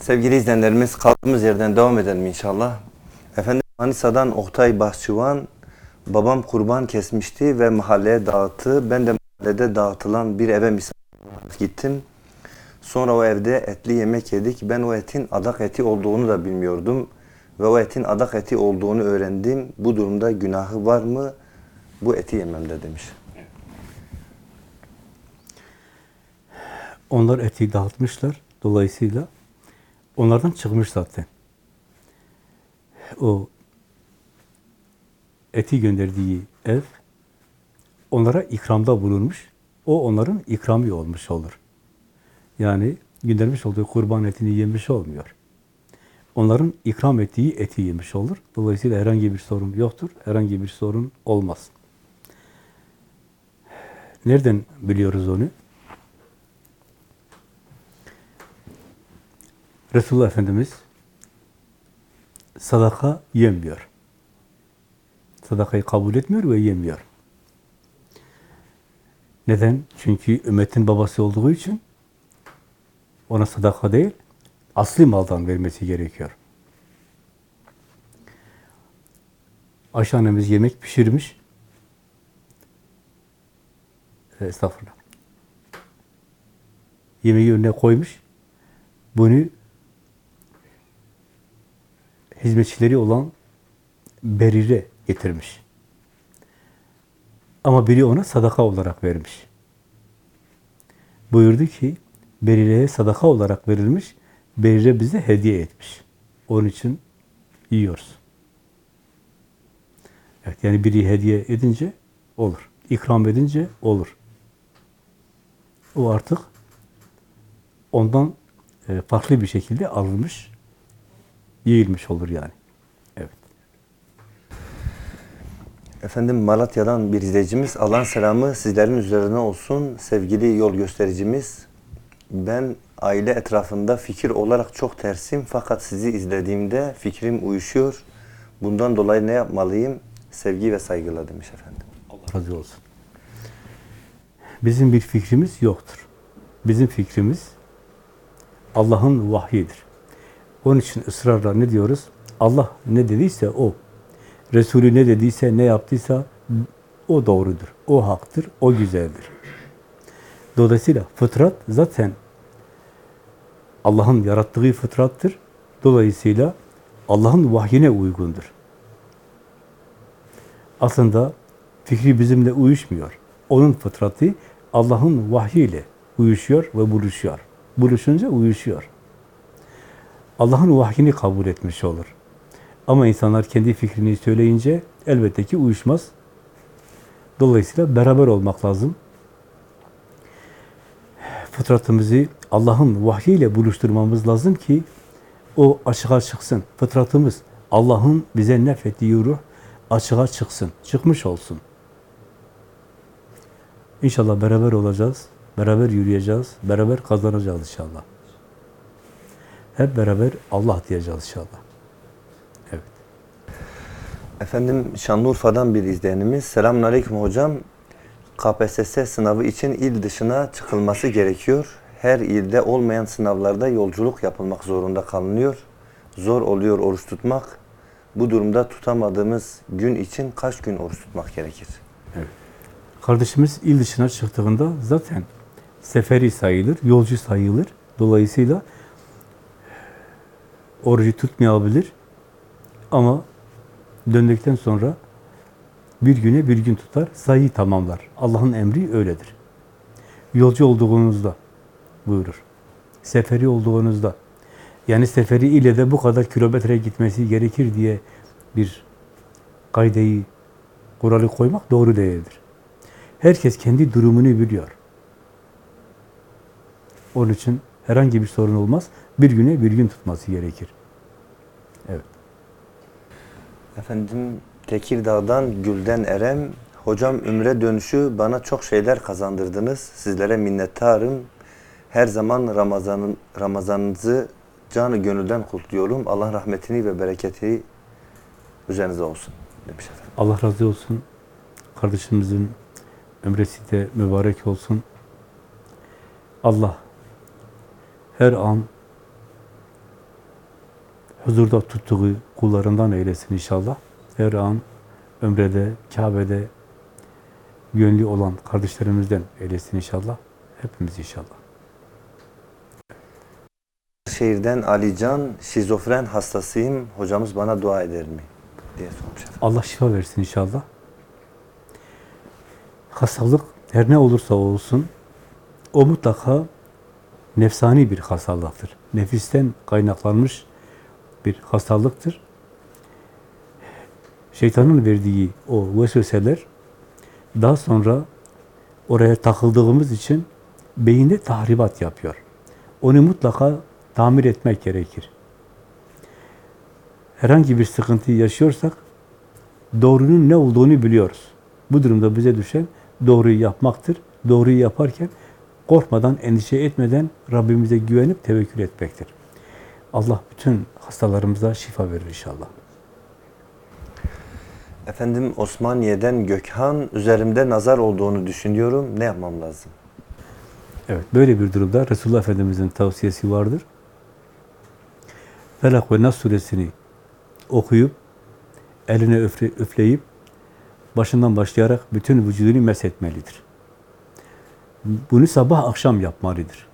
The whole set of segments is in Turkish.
Sevgili izleyenlerimiz kaldığımız yerden devam edelim inşallah. Efendim Manisa'dan Oktay Bahçıvan babam kurban kesmişti ve mahalleye dağıttı. Ben de mahallede dağıtılan bir eve misafir gittim. Sonra o evde etli yemek yedik. Ben o etin adak eti olduğunu da bilmiyordum. Ve o etin adak eti olduğunu öğrendim. Bu durumda günahı var mı? Bu eti yememde demiş. Onlar eti dağıtmışlar. Dolayısıyla onlardan çıkmış zaten. O eti gönderdiği ev onlara ikramda bulunmuş. O onların ikramı olmuş olur. Yani göndermiş olduğu kurban etini yemiş olmuyor. Onların ikram ettiği eti yemiş olur. Dolayısıyla herhangi bir sorun yoktur. Herhangi bir sorun olmaz. Nereden biliyoruz onu? Resulullah Efendimiz sadaka yemiyor. Sadakayı kabul etmiyor ve yemiyor. Neden? Çünkü ümmetin babası olduğu için ona sadaka değil, asli maldan vermesi gerekiyor. Ayşe annemiz yemek pişirmiş. E, Estağfurullah. Yemeği önüne koymuş. Bunu hizmetçileri olan Berire getirmiş. Ama biri ona sadaka olarak vermiş. Buyurdu ki, Berire'ye sadaka olarak verilmiş, Berire bize hediye etmiş. Onun için yiyoruz. Evet, yani biri hediye edince olur. İkram edince olur. O artık ondan e, farklı bir şekilde alınmış, yayılmış olur yani. Evet. Efendim Malatya'dan bir izleyicimiz Allah'ın selamı sizlerin üzerine olsun. Sevgili yol göstericimiz ben aile etrafında fikir olarak çok tersim fakat sizi izlediğimde fikrim uyuşuyor. Bundan dolayı ne yapmalıyım? Sevgi ve saygıyla demiş efendim. Allah razı olsun. Bizim bir fikrimiz yoktur. Bizim fikrimiz Allah'ın vahyidir. Onun için ısrarla ne diyoruz? Allah ne dediyse o. Resulü ne dediyse, ne yaptıysa o doğrudur. O haktır, o güzeldir. Dolayısıyla fıtrat zaten Allah'ın yarattığı fıtrattır. Dolayısıyla Allah'ın vahyine uygundur. Aslında fikri bizimle uyuşmuyor. Onun fıtratı Allah'ın vahyiyle uyuşuyor ve buluşuyor. Buluşunca uyuşuyor. Allah'ın vahyini kabul etmiş olur. Ama insanlar kendi fikrini söyleyince elbette ki uyuşmaz. Dolayısıyla beraber olmak lazım. Fıtratımızı Allah'ın vahyiyle buluşturmamız lazım ki o açığa çıksın. Fıtratımız Allah'ın bize nefettiği ruh açığa çıksın, çıkmış olsun. İnşallah beraber olacağız, beraber yürüyeceğiz, beraber kazanacağız inşallah. Hep beraber Allah diyeceğiz inşallah. Evet. Efendim Şanlıurfa'dan bir izleyenimiz. Selamun Aleyküm hocam. KPSS sınavı için il dışına çıkılması gerekiyor. Her ilde olmayan sınavlarda yolculuk yapılmak zorunda kalınıyor. Zor oluyor oruç tutmak. Bu durumda tutamadığımız gün için kaç gün oruç tutmak gerekir? Kardeşimiz il dışına çıktığında zaten seferi sayılır, yolcu sayılır. Dolayısıyla orucu tutmayabilir. Ama döndükten sonra bir güne bir gün tutar, sayı tamamlar. Allah'ın emri öyledir. Yolcu olduğunuzda buyurur. Seferi olduğunuzda yani seferi ile de bu kadar kilometre gitmesi gerekir diye bir kaydeyi, kuralı koymak doğru değildir. Herkes kendi durumunu biliyor. Onun için herhangi bir sorun olmaz. Bir güne bir gün tutması gerekir. Evet. Efendim Tekirdağ'dan Gülden Erem. Hocam Ümre dönüşü bana çok şeyler kazandırdınız. Sizlere minnettarım. Her zaman Ramazanın Ramazanınızı canı gönülden kutluyorum. Allah rahmetini ve bereketi üzerinize olsun demiş efendim. Allah razı olsun. Kardeşimizin ömresi de mübarek olsun. Allah her an huzurda tuttuğu kullarından eylesin inşallah. Her an ömrede, Kabe'de gönlü olan kardeşlerimizden eylesin inşallah. Hepimiz inşallah. Şehirden Alican, şizofren hastasıyım. Hocamız bana dua eder mi? diye sormuş efendim. Allah şifa versin inşallah. Hastalık her ne olursa olsun o mutlaka nefsani bir hastalıktır. Nefisten kaynaklanmış bir hastalıktır. Şeytanın verdiği o vesveseler daha sonra oraya takıldığımız için beyinde tahribat yapıyor. Onu mutlaka tamir etmek gerekir. Herhangi bir sıkıntı yaşıyorsak doğrunun ne olduğunu biliyoruz. Bu durumda bize düşen doğruyu yapmaktır. Doğruyu yaparken korkmadan, endişe etmeden Rabbimize güvenip tevekkül etmektir. Allah bütün hastalarımıza şifa verir inşallah. Efendim Osmaniye'den Gökhan, üzerimde nazar olduğunu düşünüyorum. Ne yapmam lazım? Evet, böyle bir durumda Resulullah Efendimiz'in tavsiyesi vardır. Felak ve Nas suresini okuyup, eline öfle, üfleyip, başından başlayarak bütün vücudunu meshetmelidir. Bunu sabah akşam yapmalıdır.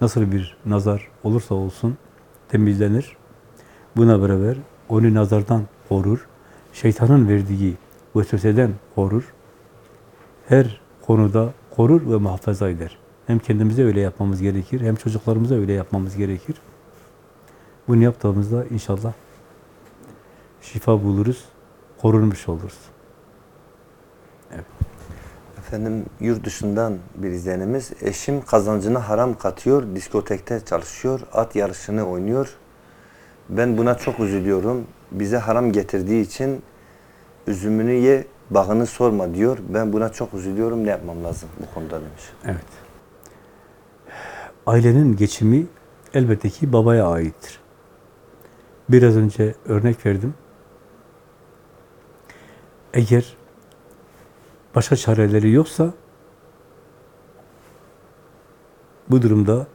Nasıl bir nazar olursa olsun temizlenir. Buna beraber onu nazardan korur. Şeytanın verdiği vesveseden korur. Her konuda korur ve muhafaza eder. Hem kendimize öyle yapmamız gerekir, hem çocuklarımıza öyle yapmamız gerekir. Bunu yaptığımızda inşallah şifa buluruz, korunmuş oluruz. Efendim yurt dışından bir izleyenimiz, eşim kazancına haram katıyor, diskotekte çalışıyor, at yarışını oynuyor. Ben buna çok üzülüyorum. Bize haram getirdiği için üzümünü ye, bağını sorma diyor. Ben buna çok üzülüyorum. Ne yapmam lazım bu konuda demiş. Evet. Ailenin geçimi elbette ki babaya aittir. Biraz önce örnek verdim. Eğer başka çareleri yoksa bu durumda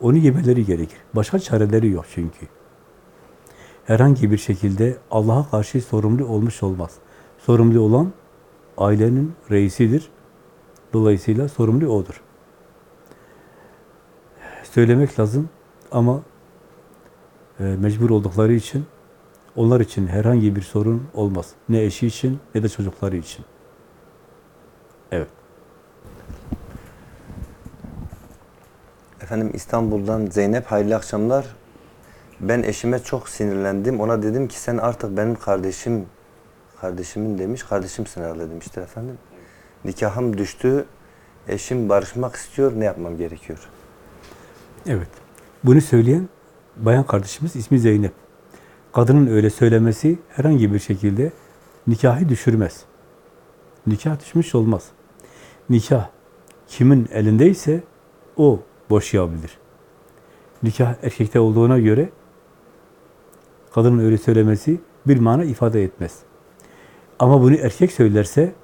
onu yemeleri gerekir. Başka çareleri yok çünkü. Herhangi bir şekilde Allah'a karşı sorumlu olmuş olmaz. Sorumlu olan ailenin reisidir. Dolayısıyla sorumlu odur. Söylemek lazım ama e, mecbur oldukları için onlar için herhangi bir sorun olmaz. Ne eşi için ne de çocukları için. Evet. Efendim İstanbul'dan Zeynep hayırlı akşamlar. Ben eşime çok sinirlendim. Ona dedim ki sen artık benim kardeşim kardeşimin demiş. Kardeşimsin herhalde demiştir efendim. Nikahım düştü. Eşim barışmak istiyor. Ne yapmam gerekiyor? Evet. Bunu söyleyen bayan kardeşimiz ismi Zeynep. Kadının öyle söylemesi herhangi bir şekilde nikahı düşürmez. Nikah düşmüş olmaz. Nikah kimin elindeyse o boşayabilir. Nikah erkekte olduğuna göre kadının öyle söylemesi bir mana ifade etmez. Ama bunu erkek söylerse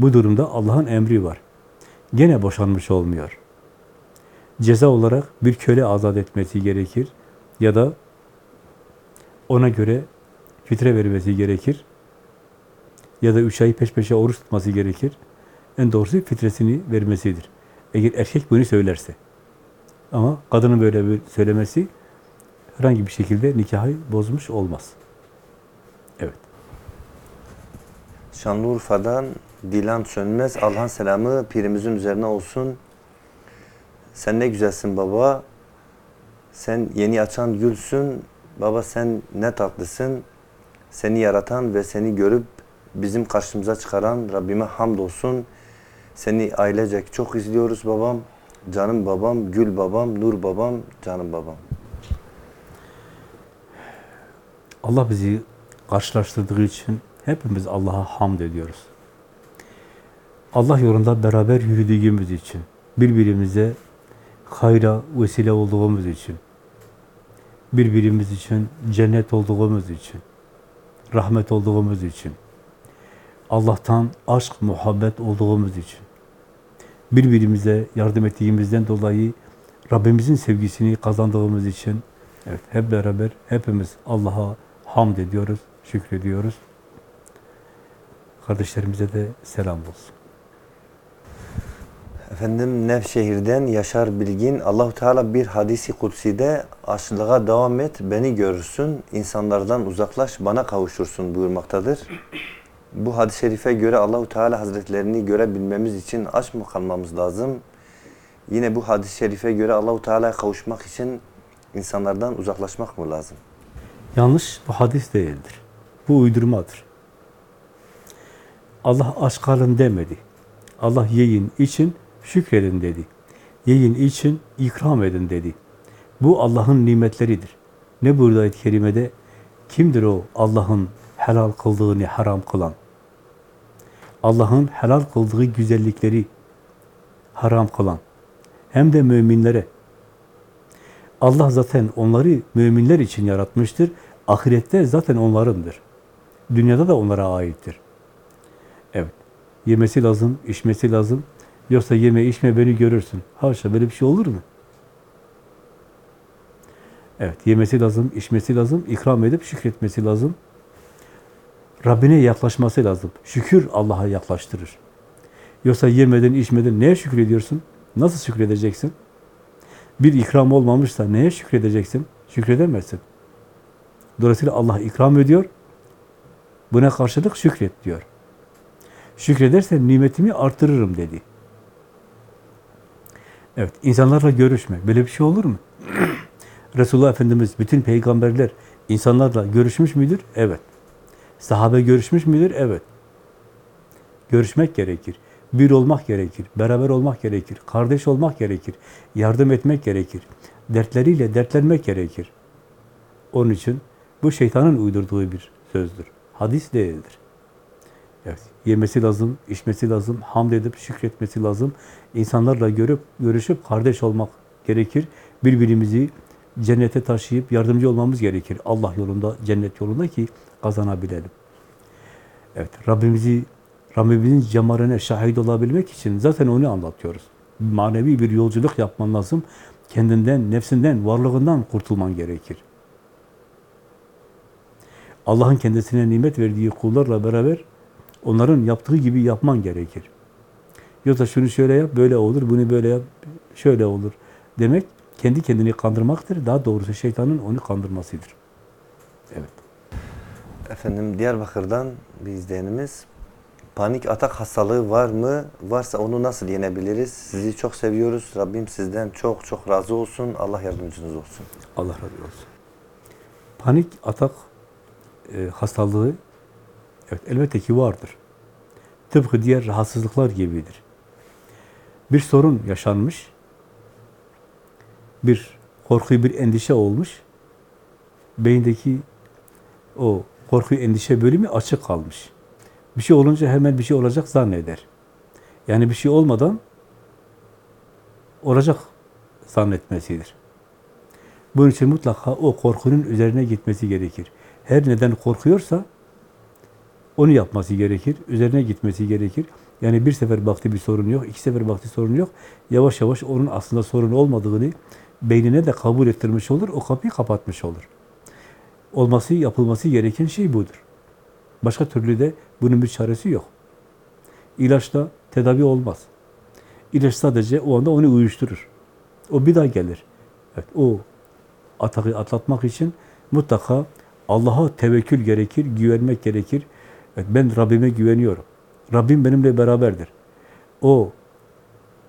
bu durumda Allah'ın emri var. Gene boşanmış olmuyor. Ceza olarak bir köle azat etmesi gerekir ya da ona göre fitre vermesi gerekir ya da üç ay peş peşe oruç tutması gerekir. En doğrusu fitresini vermesidir. Eğer erkek bunu söylerse. Ama kadının böyle bir söylemesi herhangi bir şekilde nikahı bozmuş olmaz. Evet. Şanlıurfa'dan Dilan Sönmez. Allah'ın selamı pirimizin üzerine olsun. Sen ne güzelsin baba. Sen yeni açan gülsün. Baba sen ne tatlısın. Seni yaratan ve seni görüp bizim karşımıza çıkaran Rabbime hamdolsun. Seni ailecek çok izliyoruz babam. Canım babam, gül babam, nur babam, canım babam. Allah bizi karşılaştırdığı için hepimiz Allah'a hamd ediyoruz. Allah yolunda beraber yürüdüğümüz için, birbirimize hayra vesile olduğumuz için, birbirimiz için cennet olduğumuz için, rahmet olduğumuz için, Allah'tan aşk, muhabbet olduğumuz için, birbirimize yardım ettiğimizden dolayı Rabbimizin sevgisini kazandığımız için Evet, hep beraber hepimiz Allah'a hamd ediyoruz, şükrediyoruz. Kardeşlerimize de selam olsun. Efendim Nevşehir'den Yaşar Bilgin Allahu Teala bir hadisi kutsi'de açlığa devam et beni görürsün insanlardan uzaklaş bana kavuşursun buyurmaktadır. Bu hadis-i şerife göre Allahu Teala Hazretlerini görebilmemiz için aç mı kalmamız lazım? Yine bu hadis-i şerife göre Allahu Teala'ya kavuşmak için insanlardan uzaklaşmak mı lazım? Yanlış, bu hadis değildir. Bu uydurmadır. Allah aç kalın demedi. Allah yiyin, için şükredin dedi. Yiyin, için ikram edin dedi. Bu Allah'ın nimetleridir. Ne burada ayet-i kerimede? Kimdir o Allah'ın helal kıldığını haram kılan? Allah'ın helal kıldığı güzellikleri haram kılan. Hem de müminlere. Allah zaten onları müminler için yaratmıştır. Ahirette zaten onlarındır. Dünyada da onlara aittir. Evet. Yemesi lazım, içmesi lazım. Yoksa yeme içme beni görürsün. Haşa böyle bir şey olur mu? Evet. Yemesi lazım, içmesi lazım, ikram edip şükretmesi lazım. Rabbine yaklaşması lazım. Şükür Allah'a yaklaştırır. Yoksa yemeden, içmeden neye şükrediyorsun? Nasıl şükredeceksin? Bir ikram olmamışsa neye şükredeceksin? Şükredemezsin. Dolayısıyla Allah ikram ediyor. Buna karşılık şükret diyor. Şükredersen nimetimi artırırım dedi. Evet, insanlarla görüşme. Böyle bir şey olur mu? Resulullah Efendimiz, bütün peygamberler insanlarla görüşmüş müdür? Evet. Sahabe görüşmüş müdür? Evet. Görüşmek gerekir. Bir olmak gerekir. Beraber olmak gerekir. Kardeş olmak gerekir. Yardım etmek gerekir. Dertleriyle dertlenmek gerekir. Onun için bu şeytanın uydurduğu bir sözdür. Hadis değildir. Evet, yemesi lazım, içmesi lazım, hamd edip şükretmesi lazım. İnsanlarla görüp, görüşüp kardeş olmak gerekir. Birbirimizi cennete taşıyıp yardımcı olmamız gerekir. Allah yolunda, cennet yolunda ki kazanabilelim. Evet, Rabbimizi, Rabbimizin cemaline şahit olabilmek için zaten onu anlatıyoruz. Manevi bir yolculuk yapman lazım. Kendinden, nefsinden, varlığından kurtulman gerekir. Allah'ın kendisine nimet verdiği kullarla beraber onların yaptığı gibi yapman gerekir. Yoksa şunu şöyle yap, böyle olur, bunu böyle yap, şöyle olur demek kendi kendini kandırmaktır. Daha doğrusu şeytanın onu kandırmasıdır. Evet. Efendim Diyarbakır'dan bir izleyenimiz panik atak hastalığı var mı? Varsa onu nasıl yenebiliriz? Sizi çok seviyoruz. Rabbim sizden çok çok razı olsun. Allah yardımcınız olsun. Allah razı olsun. Panik atak e, hastalığı evet elbette ki vardır. Tıpkı diğer rahatsızlıklar gibidir. Bir sorun yaşanmış, bir korku, bir endişe olmuş, beyindeki o korku, endişe bölümü açık kalmış. Bir şey olunca hemen bir şey olacak zanneder. Yani bir şey olmadan olacak zannetmesidir. Bunun için mutlaka o korkunun üzerine gitmesi gerekir. Her neden korkuyorsa onu yapması gerekir, üzerine gitmesi gerekir. Yani bir sefer baktı bir sorun yok, iki sefer baktı sorun yok. Yavaş yavaş onun aslında sorun olmadığını beynine de kabul ettirmiş olur, o kapıyı kapatmış olur. Olması, yapılması gereken şey budur. Başka türlü de bunun bir çaresi yok. İlaçla tedavi olmaz. İlaç sadece o anda onu uyuşturur. O bir daha gelir. Evet, o atağı atlatmak için mutlaka Allah'a tevekkül gerekir, güvenmek gerekir. Evet, ben Rabbime güveniyorum. Rabbim benimle beraberdir. O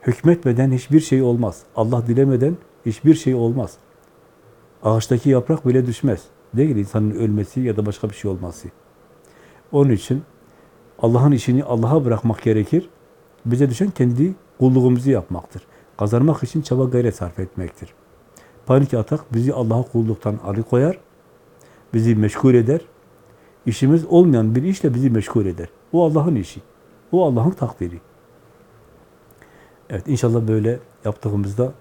hükmetmeden hiçbir şey olmaz. Allah dilemeden hiçbir şey olmaz. Ağaçtaki yaprak bile düşmez. Değil insanın ölmesi ya da başka bir şey olması. Onun için Allah'ın işini Allah'a bırakmak gerekir. Bize düşen kendi kulluğumuzu yapmaktır. Kazanmak için çaba gayret sarf etmektir. Panik atak bizi Allah'a kulluktan alıkoyar, bizi meşgul eder. İşimiz olmayan bir işle bizi meşgul eder. O Allah'ın işi. O Allah'ın takdiri. Evet inşallah böyle yaptığımızda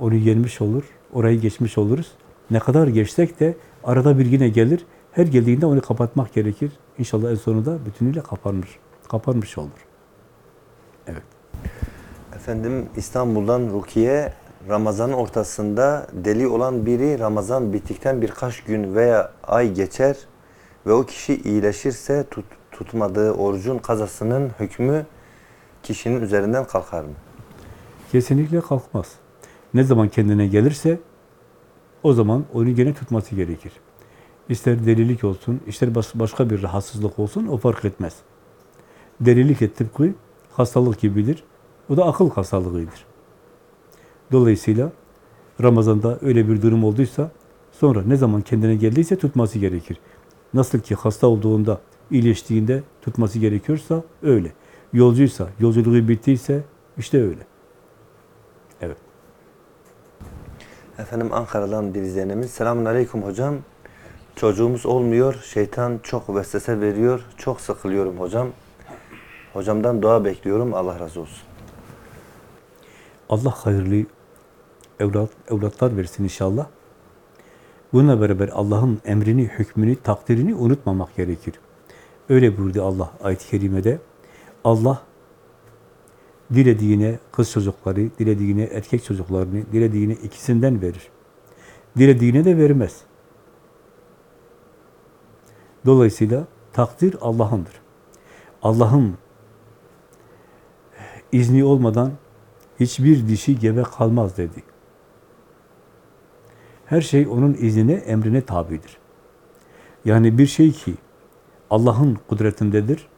onu yenmiş olur, orayı geçmiş oluruz. Ne kadar geçsek de arada bir yine gelir. Her geldiğinde onu kapatmak gerekir. İnşallah en sonunda bütünüyle kapanır. Kapanmış olur. Evet. Efendim İstanbul'dan Rukiye Ramazan'ın ortasında deli olan biri Ramazan bittikten birkaç gün veya ay geçer ve o kişi iyileşirse tut, tutmadığı orucun kazasının hükmü kişinin üzerinden kalkar mı? Kesinlikle kalkmaz. Ne zaman kendine gelirse o zaman onu gene tutması gerekir. İster delilik olsun, ister başka bir rahatsızlık olsun o fark etmez. Delilik et tıpkı hastalık gibidir. O da akıl hastalığıdır. Dolayısıyla Ramazan'da öyle bir durum olduysa sonra ne zaman kendine geldiyse tutması gerekir. Nasıl ki hasta olduğunda, iyileştiğinde tutması gerekiyorsa öyle. Yolcuysa, yolculuğu bittiyse işte öyle. Efendim Ankara'dan bir izleyenimiz. Selamun Aleyküm hocam. Çocuğumuz olmuyor. Şeytan çok vesvese veriyor. Çok sıkılıyorum hocam. Hocamdan dua bekliyorum. Allah razı olsun. Allah hayırlı evlat, evlatlar versin inşallah. Bununla beraber Allah'ın emrini, hükmünü, takdirini unutmamak gerekir. Öyle buyurdu Allah ayet-i kerimede. Allah dilediğine kız çocukları, dilediğine erkek çocuklarını, dilediğine ikisinden verir. Dilediğine de vermez. Dolayısıyla takdir Allah'ındır. Allah'ın izni olmadan hiçbir dişi gebe kalmaz dedi. Her şey onun iznine, emrine tabidir. Yani bir şey ki Allah'ın kudretindedir,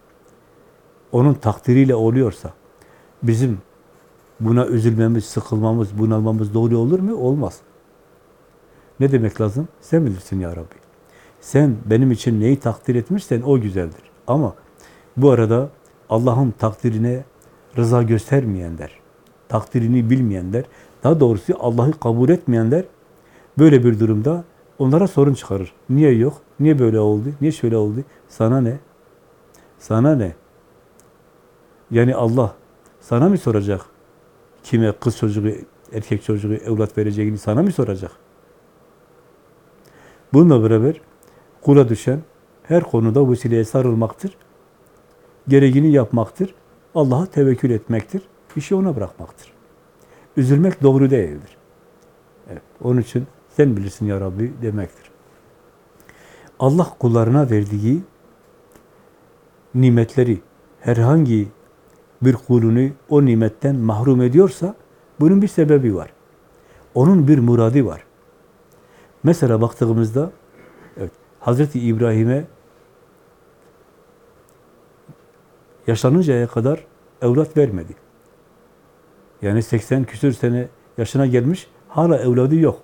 onun takdiriyle oluyorsa, bizim buna üzülmemiz, sıkılmamız, bunalmamız doğru olur mu? Olmaz. Ne demek lazım? Sen bilirsin ya Rabbi. Sen benim için neyi takdir etmişsen o güzeldir. Ama bu arada Allah'ın takdirine rıza göstermeyenler, takdirini bilmeyenler, daha doğrusu Allah'ı kabul etmeyenler böyle bir durumda onlara sorun çıkarır. Niye yok? Niye böyle oldu? Niye şöyle oldu? Sana ne? Sana ne? Yani Allah sana mı soracak? Kime kız çocuğu, erkek çocuğu, evlat vereceğini sana mı soracak? Bununla beraber kula düşen her konuda vesileye sarılmaktır. Gereğini yapmaktır. Allah'a tevekkül etmektir. İşi ona bırakmaktır. Üzülmek doğru değildir. Evet, onun için sen bilirsin ya Rabbi demektir. Allah kullarına verdiği nimetleri herhangi bir kulunu o nimetten mahrum ediyorsa bunun bir sebebi var. Onun bir muradı var. Mesela baktığımızda evet, Hazreti İbrahim'e yaşlanıncaya kadar evlat vermedi. Yani 80 küsür sene yaşına gelmiş, hala evladı yok.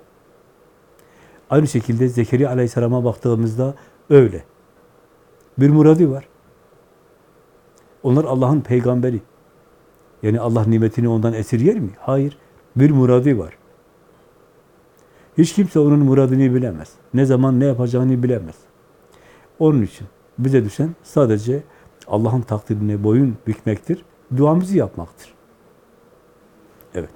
Aynı şekilde Zekeriya Aleyhisselam'a baktığımızda öyle. Bir muradı var. Onlar Allah'ın peygamberi. Yani Allah nimetini ondan esirger mi? Hayır. Bir muradı var. Hiç kimse onun muradını bilemez. Ne zaman ne yapacağını bilemez. Onun için bize düşen sadece Allah'ın takdirine boyun bükmektir, duamızı yapmaktır. Evet.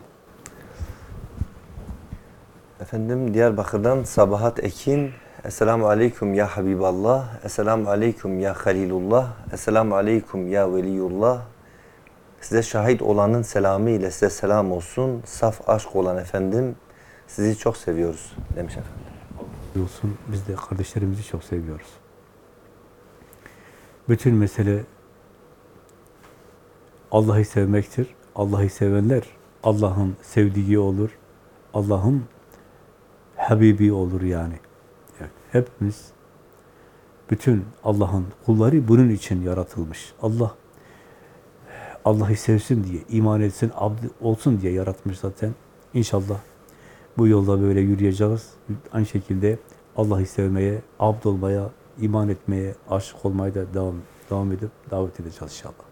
Efendim Diyarbakır'dan Sabahat Ekin. Esselamu Aleyküm ya Habiballah. Esselamu Aleyküm ya Halilullah. Esselamu Aleyküm ya Veliyullah. Size şahit olanın selamı ile size selam olsun. Saf aşk olan efendim. Sizi çok seviyoruz demiş efendim. Olsun. Biz de kardeşlerimizi çok seviyoruz. Bütün mesele Allah'ı sevmektir. Allah'ı sevenler Allah'ın sevdiği olur. Allah'ın Habibi olur yani. Hepimiz bütün Allah'ın kulları bunun için yaratılmış. Allah Allah'ı sevsin diye, iman etsin, abd olsun diye yaratmış zaten. İnşallah bu yolda böyle yürüyeceğiz. Aynı şekilde Allah'ı sevmeye, abd olmaya, iman etmeye, aşık olmaya da devam, devam edip davet edeceğiz inşallah.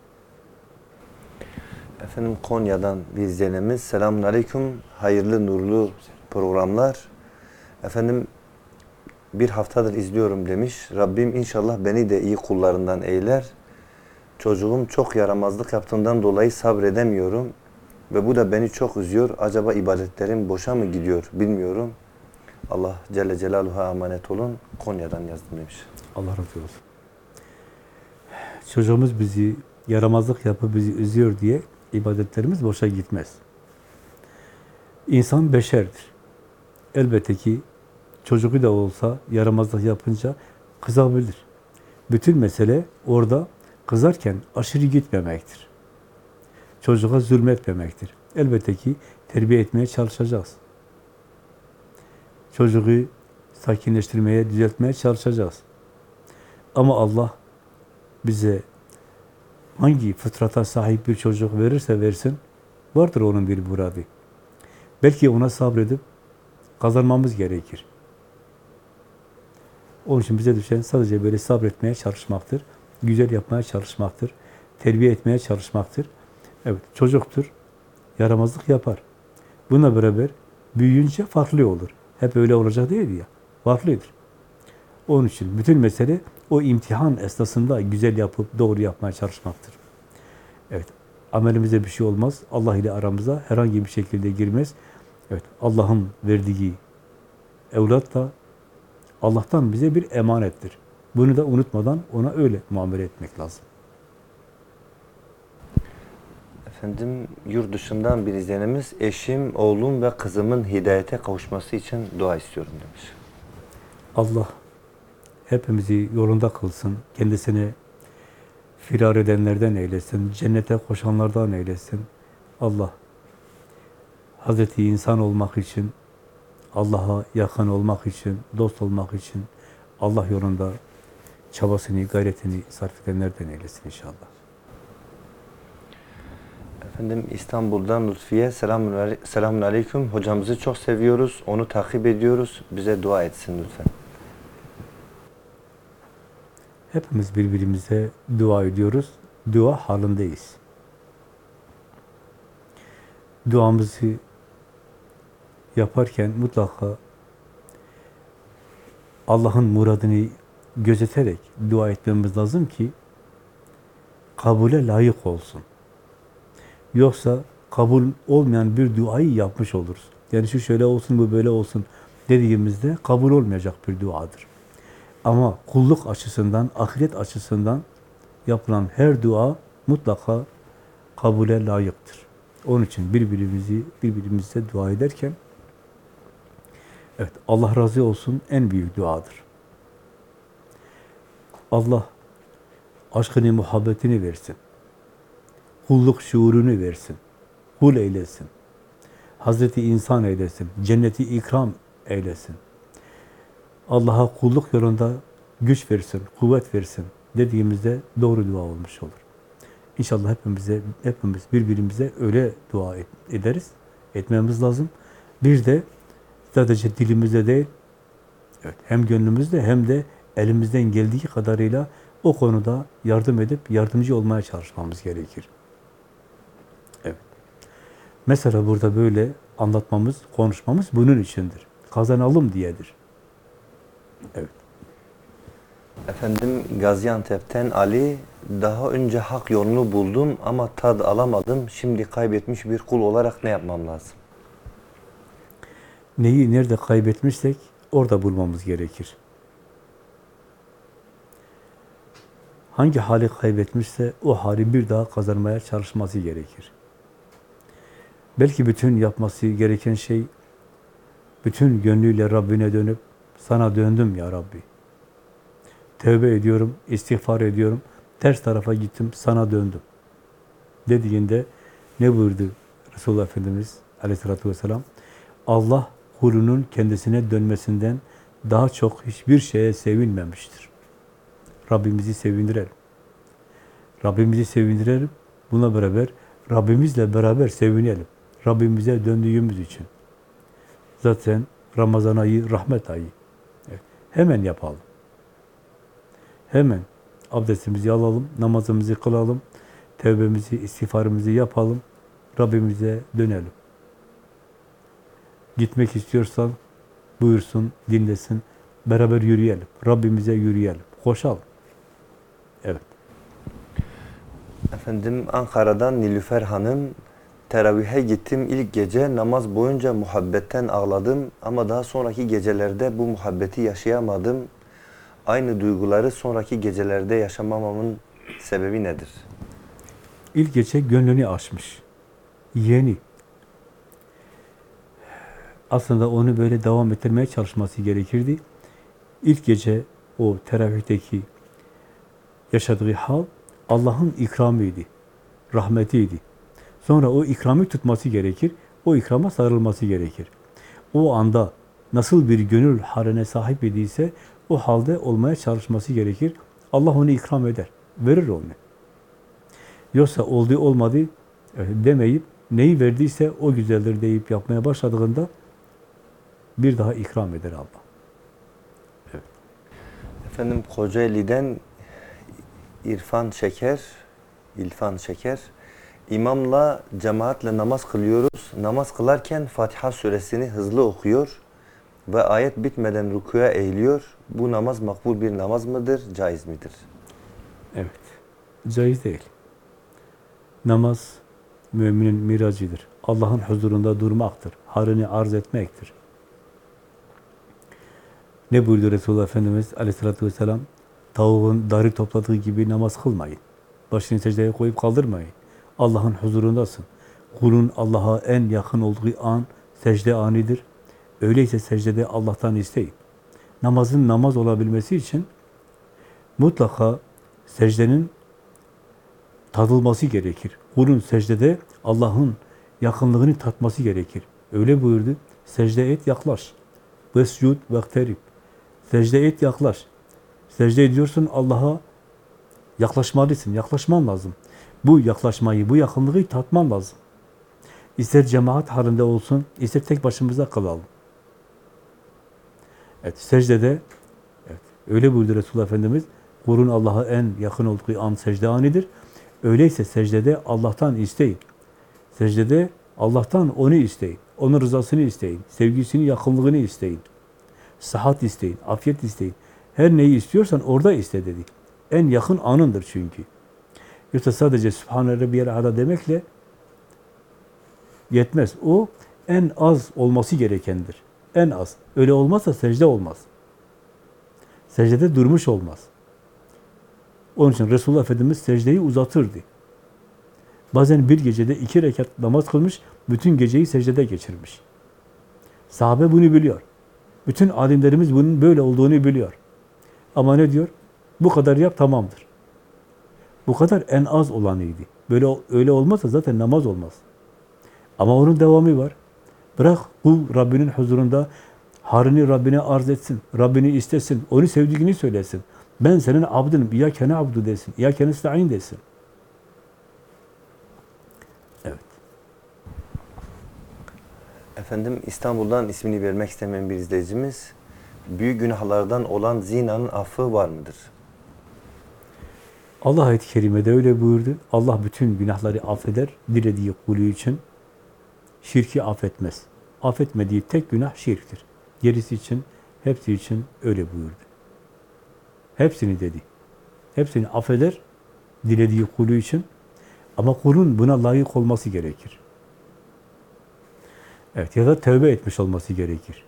Efendim Konya'dan bir izleyenimiz. Selamun Aleyküm. Hayırlı nurlu programlar. Efendim bir haftadır izliyorum demiş. Rabbim inşallah beni de iyi kullarından eyler. Çocuğum çok yaramazlık yaptığından dolayı sabredemiyorum. Ve bu da beni çok üzüyor. Acaba ibadetlerim boşa mı gidiyor bilmiyorum. Allah Celle Celaluhu'ya emanet olun. Konya'dan yazdım demiş. Allah razı olsun. Çocuğumuz bizi yaramazlık yapıp bizi üzüyor diye ibadetlerimiz boşa gitmez. İnsan beşerdir. Elbette ki çocuğu da olsa yaramazlık yapınca kızabilir. Bütün mesele orada kızarken aşırı gitmemektir. Çocuğa zulmetmemektir. Elbette ki terbiye etmeye çalışacağız. Çocuğu sakinleştirmeye, düzeltmeye çalışacağız. Ama Allah bize hangi fıtrata sahip bir çocuk verirse versin, vardır onun bir muradı. Belki ona sabredip kazanmamız gerekir. Onun için bize düşen sadece böyle sabretmeye çalışmaktır. Güzel yapmaya çalışmaktır. Terbiye etmeye çalışmaktır. Evet, çocuktur. Yaramazlık yapar. Bununla beraber büyüyünce farklı olur. Hep öyle olacak değil ya. Farklıdır. Onun için bütün mesele o imtihan esnasında güzel yapıp doğru yapmaya çalışmaktır. Evet, amelimize bir şey olmaz. Allah ile aramıza herhangi bir şekilde girmez. Evet, Allah'ın verdiği evlat da Allah'tan bize bir emanettir. Bunu da unutmadan ona öyle muamele etmek lazım. Efendim yurt dışından bir izleyenimiz eşim, oğlum ve kızımın hidayete kavuşması için dua istiyorum demiş. Allah hepimizi yolunda kılsın. Kendisine firar edenlerden eylesin. Cennete koşanlardan eylesin. Allah Hazreti insan olmak için, Allah'a yakın olmak için, dost olmak için Allah yolunda çabasını, gayretini sarf edenlerden eylesin inşallah. Efendim İstanbul'dan Lütfiye selamun, selamun aleyküm. Hocamızı çok seviyoruz. Onu takip ediyoruz. Bize dua etsin lütfen. Hepimiz birbirimize dua ediyoruz. Dua halindeyiz. Duamızı yaparken mutlaka Allah'ın muradını gözeterek dua etmemiz lazım ki kabule layık olsun. Yoksa kabul olmayan bir duayı yapmış oluruz. Yani şu şöyle olsun, bu böyle olsun dediğimizde kabul olmayacak bir duadır. Ama kulluk açısından, ahiret açısından yapılan her dua mutlaka kabule layıktır. Onun için birbirimizi, birbirimize dua ederken evet Allah razı olsun en büyük duadır. Allah aşkını, muhabbetini versin. Kulluk şuurunu versin. Kul eylesin. Hazreti insan eylesin. Cenneti ikram eylesin. Allah'a kulluk yolunda güç versin, kuvvet versin dediğimizde doğru dua olmuş olur. İnşallah hepimize, hepimiz birbirimize öyle dua ederiz, etmemiz lazım. Bir de sadece dilimizde değil, evet, hem gönlümüzde hem de elimizden geldiği kadarıyla o konuda yardım edip yardımcı olmaya çalışmamız gerekir. Evet. Mesela burada böyle anlatmamız, konuşmamız bunun içindir. Kazanalım diyedir. Evet. Efendim Gaziantep'ten Ali, daha önce hak yolunu buldum ama tad alamadım. Şimdi kaybetmiş bir kul olarak ne yapmam lazım? Neyi nerede kaybetmişsek orada bulmamız gerekir. Hangi hali kaybetmişse o hali bir daha kazanmaya çalışması gerekir. Belki bütün yapması gereken şey bütün gönlüyle Rabbine dönüp sana döndüm ya Rabbi. Tövbe ediyorum, istiğfar ediyorum. Ters tarafa gittim, sana döndüm. Dediğinde ne buyurdu Resulullah Efendimiz aleyhissalatü vesselam? Allah kulunun kendisine dönmesinden daha çok hiçbir şeye sevinmemiştir. Rabbimizi sevindirelim. Rabbimizi sevindirelim. Buna beraber Rabbimizle beraber sevinelim. Rabbimize döndüğümüz için. Zaten Ramazan ayı rahmet ayı. Evet, Hemen yapalım. Hemen abdestimizi alalım, namazımızı kılalım, tevbemizi, istiğfarımızı yapalım, Rabbimize dönelim. Gitmek istiyorsan buyursun, dinlesin, beraber yürüyelim, Rabbimize yürüyelim, koşalım. Evet. Efendim Ankara'dan Nilüfer Hanım, teravihe gittim ilk gece namaz boyunca muhabbetten ağladım ama daha sonraki gecelerde bu muhabbeti yaşayamadım. Aynı duyguları sonraki gecelerde yaşamamamın sebebi nedir? İlk gece gönlünü açmış. Yeni. Aslında onu böyle devam ettirmeye çalışması gerekirdi. İlk gece o teravihteki yaşadığı hal Allah'ın ikramıydı, rahmetiydi. Sonra o ikramı tutması gerekir, o ikrama sarılması gerekir. O anda nasıl bir gönül haline sahip idiyse o halde olmaya çalışması gerekir. Allah onu ikram eder, verir onu. Yoksa oldu olmadı e, demeyip neyi verdiyse o güzeldir deyip yapmaya başladığında bir daha ikram eder Allah. Efendim Kocaeli'den İrfan Şeker, İlfan Şeker, imamla cemaatle namaz kılıyoruz. Namaz kılarken Fatiha suresini hızlı okuyor ve ayet bitmeden rukuya eğiliyor. Bu namaz makbul bir namaz mıdır, caiz midir? Evet. Caiz değil. Namaz müminin miracıdır. Allah'ın huzurunda durmaktır. Harını arz etmektir. Ne buyurdu Resulullah Efendimiz aleyhissalatü vesselam? Tavuğun darı topladığı gibi namaz kılmayın. Başını secdeye koyup kaldırmayın. Allah'ın huzurundasın. Kulun Allah'a en yakın olduğu an secde anidir. Öyleyse secdede Allah'tan isteyin. Namazın namaz olabilmesi için mutlaka secdenin tadılması gerekir. Kulun secdede Allah'ın yakınlığını tatması gerekir. Öyle buyurdu. Secde et, yaklaş. Vescud vekterib. Secde et, yaklaş. Secde ediyorsun Allah'a yaklaşmalısın, yaklaşman lazım. Bu yaklaşmayı, bu yakınlığı tatman lazım. İster cemaat halinde olsun, ister tek başımıza kalalım. Evet, secdede evet, öyle buyurdu Resulullah Efendimiz. Kulun Allah'a en yakın olduğu an secde anidir. Öyleyse secdede Allah'tan isteyin. Secdede Allah'tan onu isteyin. Onun rızasını isteyin. Sevgisini, yakınlığını isteyin. Sıhhat isteyin, afiyet isteyin. Her neyi istiyorsan orada iste dedi. En yakın anındır çünkü. Yoksa sadece Sübhane Rabbiyel Ala demekle yetmez. O en az olması gerekendir. En az. Öyle olmazsa secde olmaz. Secdede durmuş olmaz. Onun için Resulullah Efendimiz secdeyi uzatırdı. Bazen bir gecede iki rekat namaz kılmış, bütün geceyi secdede geçirmiş. Sahabe bunu biliyor. Bütün alimlerimiz bunun böyle olduğunu biliyor. Ama ne diyor? Bu kadar yap tamamdır. Bu kadar en az olanıydı. Böyle öyle olmazsa zaten namaz olmaz. Ama onun devamı var. Bırak kul Rabbinin huzurunda harini Rabbine arz etsin. Rabbini istesin. Onu sevdiğini söylesin. Ben senin abdinim. İyâkene abdu desin. İyâkene sta'in desin. Efendim İstanbul'dan ismini vermek istemeyen bir izleyicimiz, büyük günahlardan olan zinanın affı var mıdır? Allah ayet-i kerimede öyle buyurdu. Allah bütün günahları affeder. Dilediği kulü için şirki affetmez. Affetmediği tek günah şirktir. Gerisi için, hepsi için öyle buyurdu. Hepsini dedi. Hepsini affeder. Dilediği kulü için. Ama kulun buna layık olması gerekir. Evet ya da tövbe etmiş olması gerekir.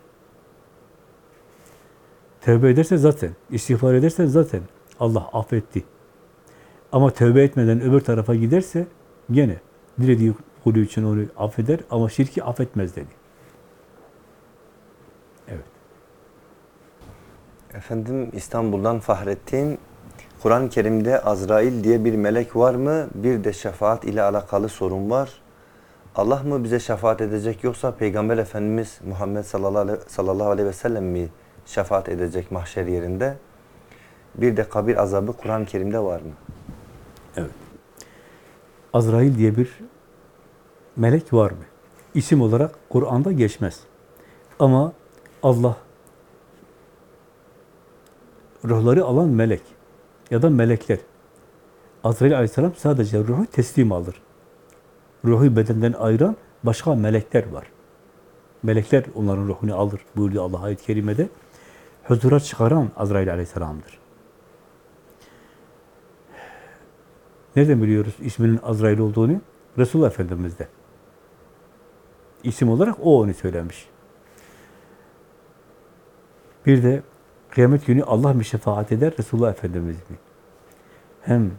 Tövbe ederse zaten, istiğfar ederse zaten Allah affetti. Ama tövbe etmeden öbür tarafa giderse gene dilediği kulü için onu affeder ama şirki affetmez dedi. Evet. Efendim İstanbul'dan Fahrettin, Kur'an-ı Kerim'de Azrail diye bir melek var mı? Bir de şefaat ile alakalı sorun var. Allah mı bize şefaat edecek yoksa Peygamber Efendimiz Muhammed sallallahu aleyhi, ve sellem mi şefaat edecek mahşer yerinde? Bir de kabir azabı Kur'an-ı Kerim'de var mı? Evet. Azrail diye bir melek var mı? İsim olarak Kur'an'da geçmez. Ama Allah ruhları alan melek ya da melekler. Azrail aleyhisselam sadece ruhu teslim alır. Ruhu bedenden ayıran başka melekler var. Melekler onların ruhunu alır buyurdu Allah ayet-i kerimede. Huzura çıkaran Azrail aleyhisselamdır. Nereden biliyoruz isminin Azrail olduğunu? Resulullah Efendimiz'de. İsim olarak o onu söylemiş. Bir de kıyamet günü Allah mı şefaat eder, Resulullah Efendimiz mi? Hem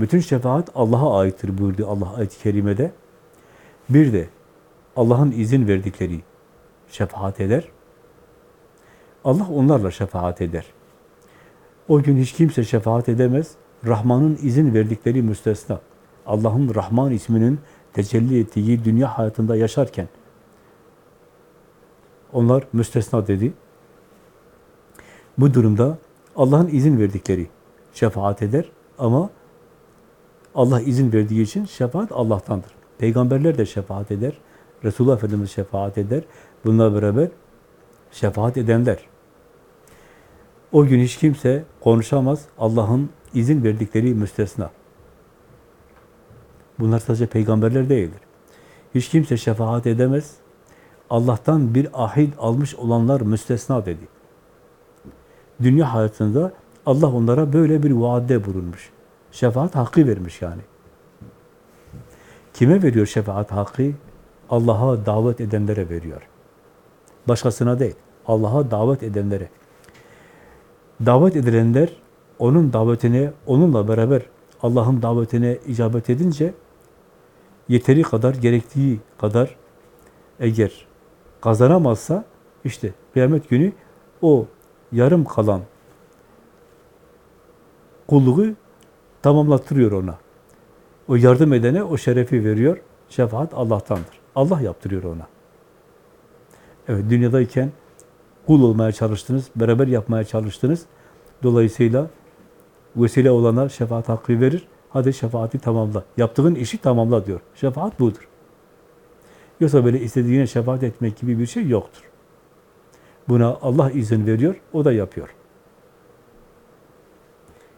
bütün şefaat Allah'a aittir buyurdu Allah ayet-i kerimede. Bir de Allah'ın izin verdikleri şefaat eder. Allah onlarla şefaat eder. O gün hiç kimse şefaat edemez. Rahman'ın izin verdikleri müstesna. Allah'ın Rahman isminin tecelli ettiği dünya hayatında yaşarken onlar müstesna dedi. Bu durumda Allah'ın izin verdikleri şefaat eder ama Allah izin verdiği için şefaat Allah'tandır. Peygamberler de şefaat eder. Resulullah Efendimiz şefaat eder. Bununla beraber şefaat edenler. O gün hiç kimse konuşamaz. Allah'ın izin verdikleri müstesna. Bunlar sadece peygamberler değildir. Hiç kimse şefaat edemez. Allah'tan bir ahit almış olanlar müstesna dedi. Dünya hayatında Allah onlara böyle bir vaadde bulunmuş. Şefaat hakkı vermiş yani. Kime veriyor şefaat hakkı? Allah'a davet edenlere veriyor. Başkasına değil. Allah'a davet edenlere. Davet edilenler onun davetine, onunla beraber Allah'ın davetine icabet edince yeteri kadar, gerektiği kadar eğer kazanamazsa işte kıyamet günü o yarım kalan kulluğu tamamlattırıyor ona. O yardım edene o şerefi veriyor. Şefaat Allah'tandır. Allah yaptırıyor ona. Evet, dünyadayken kul olmaya çalıştınız, beraber yapmaya çalıştınız. Dolayısıyla vesile olana şefaat hakkı verir. Hadi şefaati tamamla. Yaptığın işi tamamla diyor. Şefaat budur. Yoksa böyle istediğine şefaat etmek gibi bir şey yoktur. Buna Allah izin veriyor, o da yapıyor.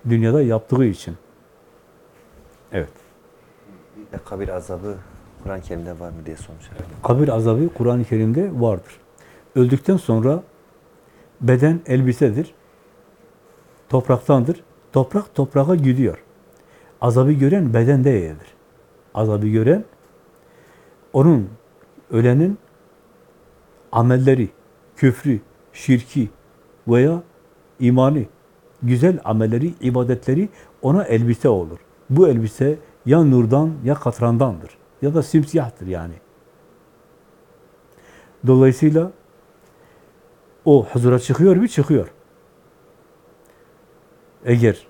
Dünyada yaptığı için. Evet. Bir de kabir azabı Kur'an-ı Kerim'de var mı diye sormuşlar. Kabir azabı Kur'an-ı Kerim'de vardır. Öldükten sonra beden elbisedir. Topraktandır. Toprak toprağa gidiyor. Azabı gören beden değildir. Azabı gören onun ölenin amelleri, küfrü, şirki veya imani, güzel amelleri, ibadetleri ona elbise olur. Bu elbise ya nurdan ya katrandandır. Ya da simsiyahtır yani. Dolayısıyla o huzura çıkıyor mu? Çıkıyor. Eğer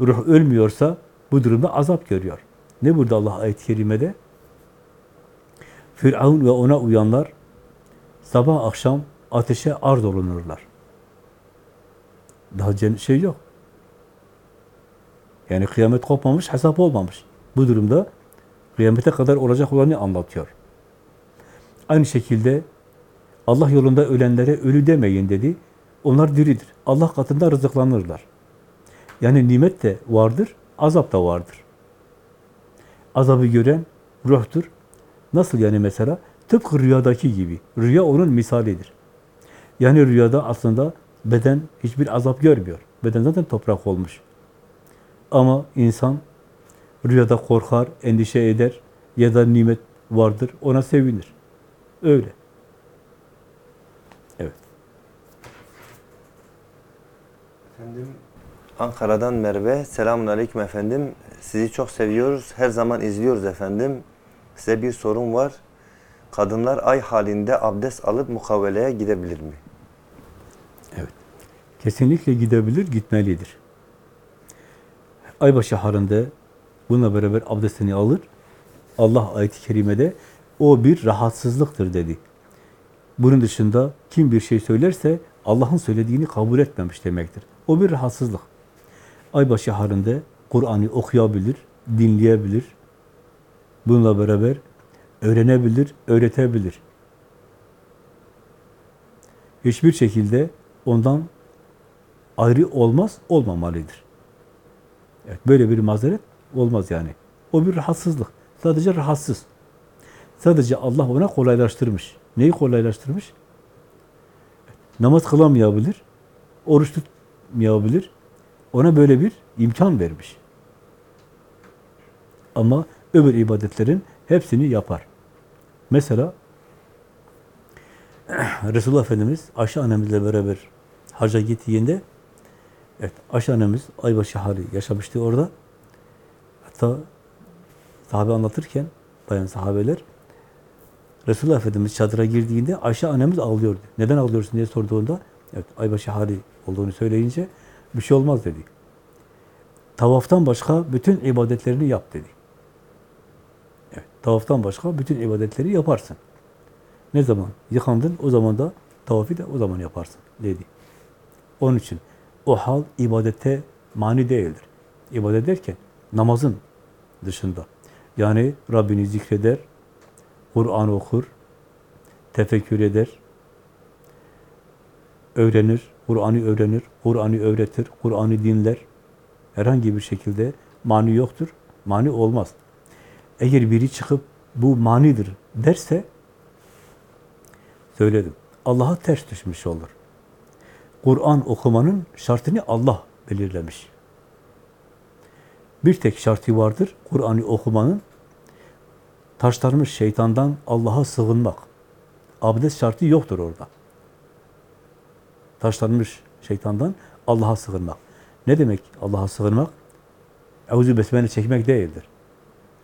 ruh ölmüyorsa bu durumda azap görüyor. Ne burada Allah ayet-i kerimede? Firavun ve ona uyanlar sabah akşam ateşe arz olunurlar. Daha şey yok. Yani kıyamet kopmamış, hesap olmamış. Bu durumda kıyamete kadar olacak olanı anlatıyor. Aynı şekilde Allah yolunda ölenlere ölü demeyin dedi. Onlar diridir. Allah katında rızıklanırlar. Yani nimet de vardır, azap da vardır. Azabı gören ruhtur. Nasıl yani mesela? Tıpkı rüyadaki gibi. Rüya onun misalidir. Yani rüyada aslında beden hiçbir azap görmüyor. Beden zaten toprak olmuş. Ama insan rüyada korkar, endişe eder ya da nimet vardır, ona sevinir. Öyle. Evet. Efendim Ankara'dan Merve. Selamun Aleyküm efendim. Sizi çok seviyoruz. Her zaman izliyoruz efendim. Size bir sorum var. Kadınlar ay halinde abdest alıp mukavveleye gidebilir mi? Evet. Kesinlikle gidebilir, gitmelidir. Aybaşı harında bununla beraber abdestini alır. Allah ayet-i kerimede o bir rahatsızlıktır dedi. Bunun dışında kim bir şey söylerse Allah'ın söylediğini kabul etmemiş demektir. O bir rahatsızlık. Aybaşı harında Kur'an'ı okuyabilir, dinleyebilir. Bununla beraber öğrenebilir, öğretebilir. Hiçbir şekilde ondan ayrı olmaz, olmamalıdır. Evet, böyle bir mazeret olmaz yani. O bir rahatsızlık. Sadece rahatsız. Sadece Allah ona kolaylaştırmış. Neyi kolaylaştırmış? Namaz kılamayabilir, oruç tutmayabilir. Ona böyle bir imkan vermiş. Ama öbür ibadetlerin hepsini yapar. Mesela Resulullah Efendimiz Ayşe annemizle beraber hacca gittiğinde evet Ayşe annemiz Aybaşı hali yaşamıştı orada. Hatta sahabe anlatırken bayan sahabeler Resulullah Efendimiz çadıra girdiğinde Ayşe annemiz ağlıyordu. Neden ağlıyorsun diye sorduğunda evet, aybaşı hali olduğunu söyleyince bir şey olmaz dedi. Tavaftan başka bütün ibadetlerini yap dedi. Evet, tavaftan başka bütün ibadetleri yaparsın. Ne zaman yıkandın o zaman da tavafı da o zaman yaparsın dedi. Onun için o hal ibadete mani değildir. İbadet derken namazın dışında. Yani Rabbini zikreder, Kur'an okur, tefekkür eder, öğrenir, Kur'an'ı öğrenir, Kur'an'ı öğretir, Kur'an'ı dinler. Herhangi bir şekilde mani yoktur, mani olmaz. Eğer biri çıkıp bu manidir derse, söyledim, Allah'a ters düşmüş olur. Kur'an okumanın şartını Allah belirlemiş. Bir tek şartı vardır, Kur'an'ı okumanın taşlanmış şeytandan Allah'a sığınmak. Abdest şartı yoktur orada. Taşlanmış şeytandan Allah'a sığınmak. Ne demek Allah'a sığınmak? Eûzü besmele çekmek değildir.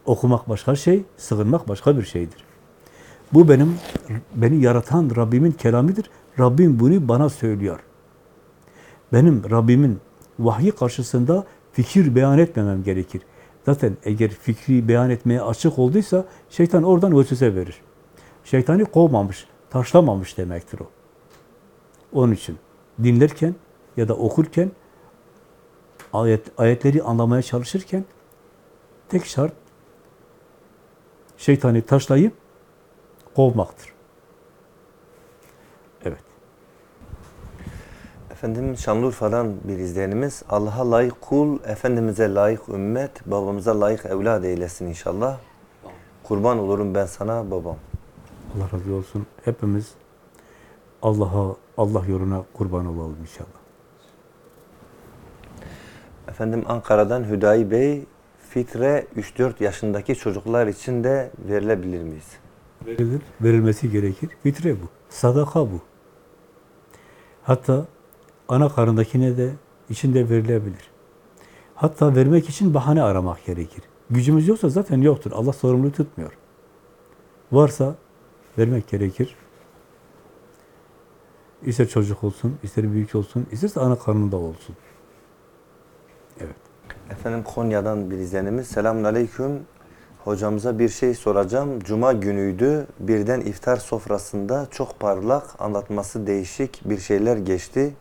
Okumak başka şey, sığınmak başka bir şeydir. Bu benim, beni yaratan Rabbimin kelamidir. Rabbim bunu bana söylüyor. Benim Rabbimin vahyi karşısında fikir beyan etmemem gerekir. Zaten eğer fikri beyan etmeye açık olduysa şeytan oradan vesvese verir. Şeytanı kovmamış, taşlamamış demektir o. Onun için dinlerken ya da okurken ayet, ayetleri anlamaya çalışırken tek şart şeytanı taşlayıp kovmaktır. Efendim Şanlıurfa'dan bir izleyenimiz Allah'a layık kul, Efendimiz'e layık ümmet, babamıza layık evlad eylesin inşallah. Kurban olurum ben sana babam. Allah razı olsun. Hepimiz Allah'a, Allah yoluna kurban olalım inşallah. Efendim Ankara'dan Hüdayi Bey, fitre 3-4 yaşındaki çocuklar için de verilebilir miyiz? Verilir, verilmesi gerekir. Fitre bu. Sadaka bu. Hatta ana karındakine de içinde verilebilir. Hatta vermek için bahane aramak gerekir. Gücümüz yoksa zaten yoktur. Allah sorumlu tutmuyor. Varsa vermek gerekir. İster çocuk olsun, ister büyük olsun, isterse ana karnında olsun. Evet. Efendim Konya'dan bir izleyenimiz. Selamun Aleyküm. Hocamıza bir şey soracağım. Cuma günüydü. Birden iftar sofrasında çok parlak, anlatması değişik bir şeyler geçti.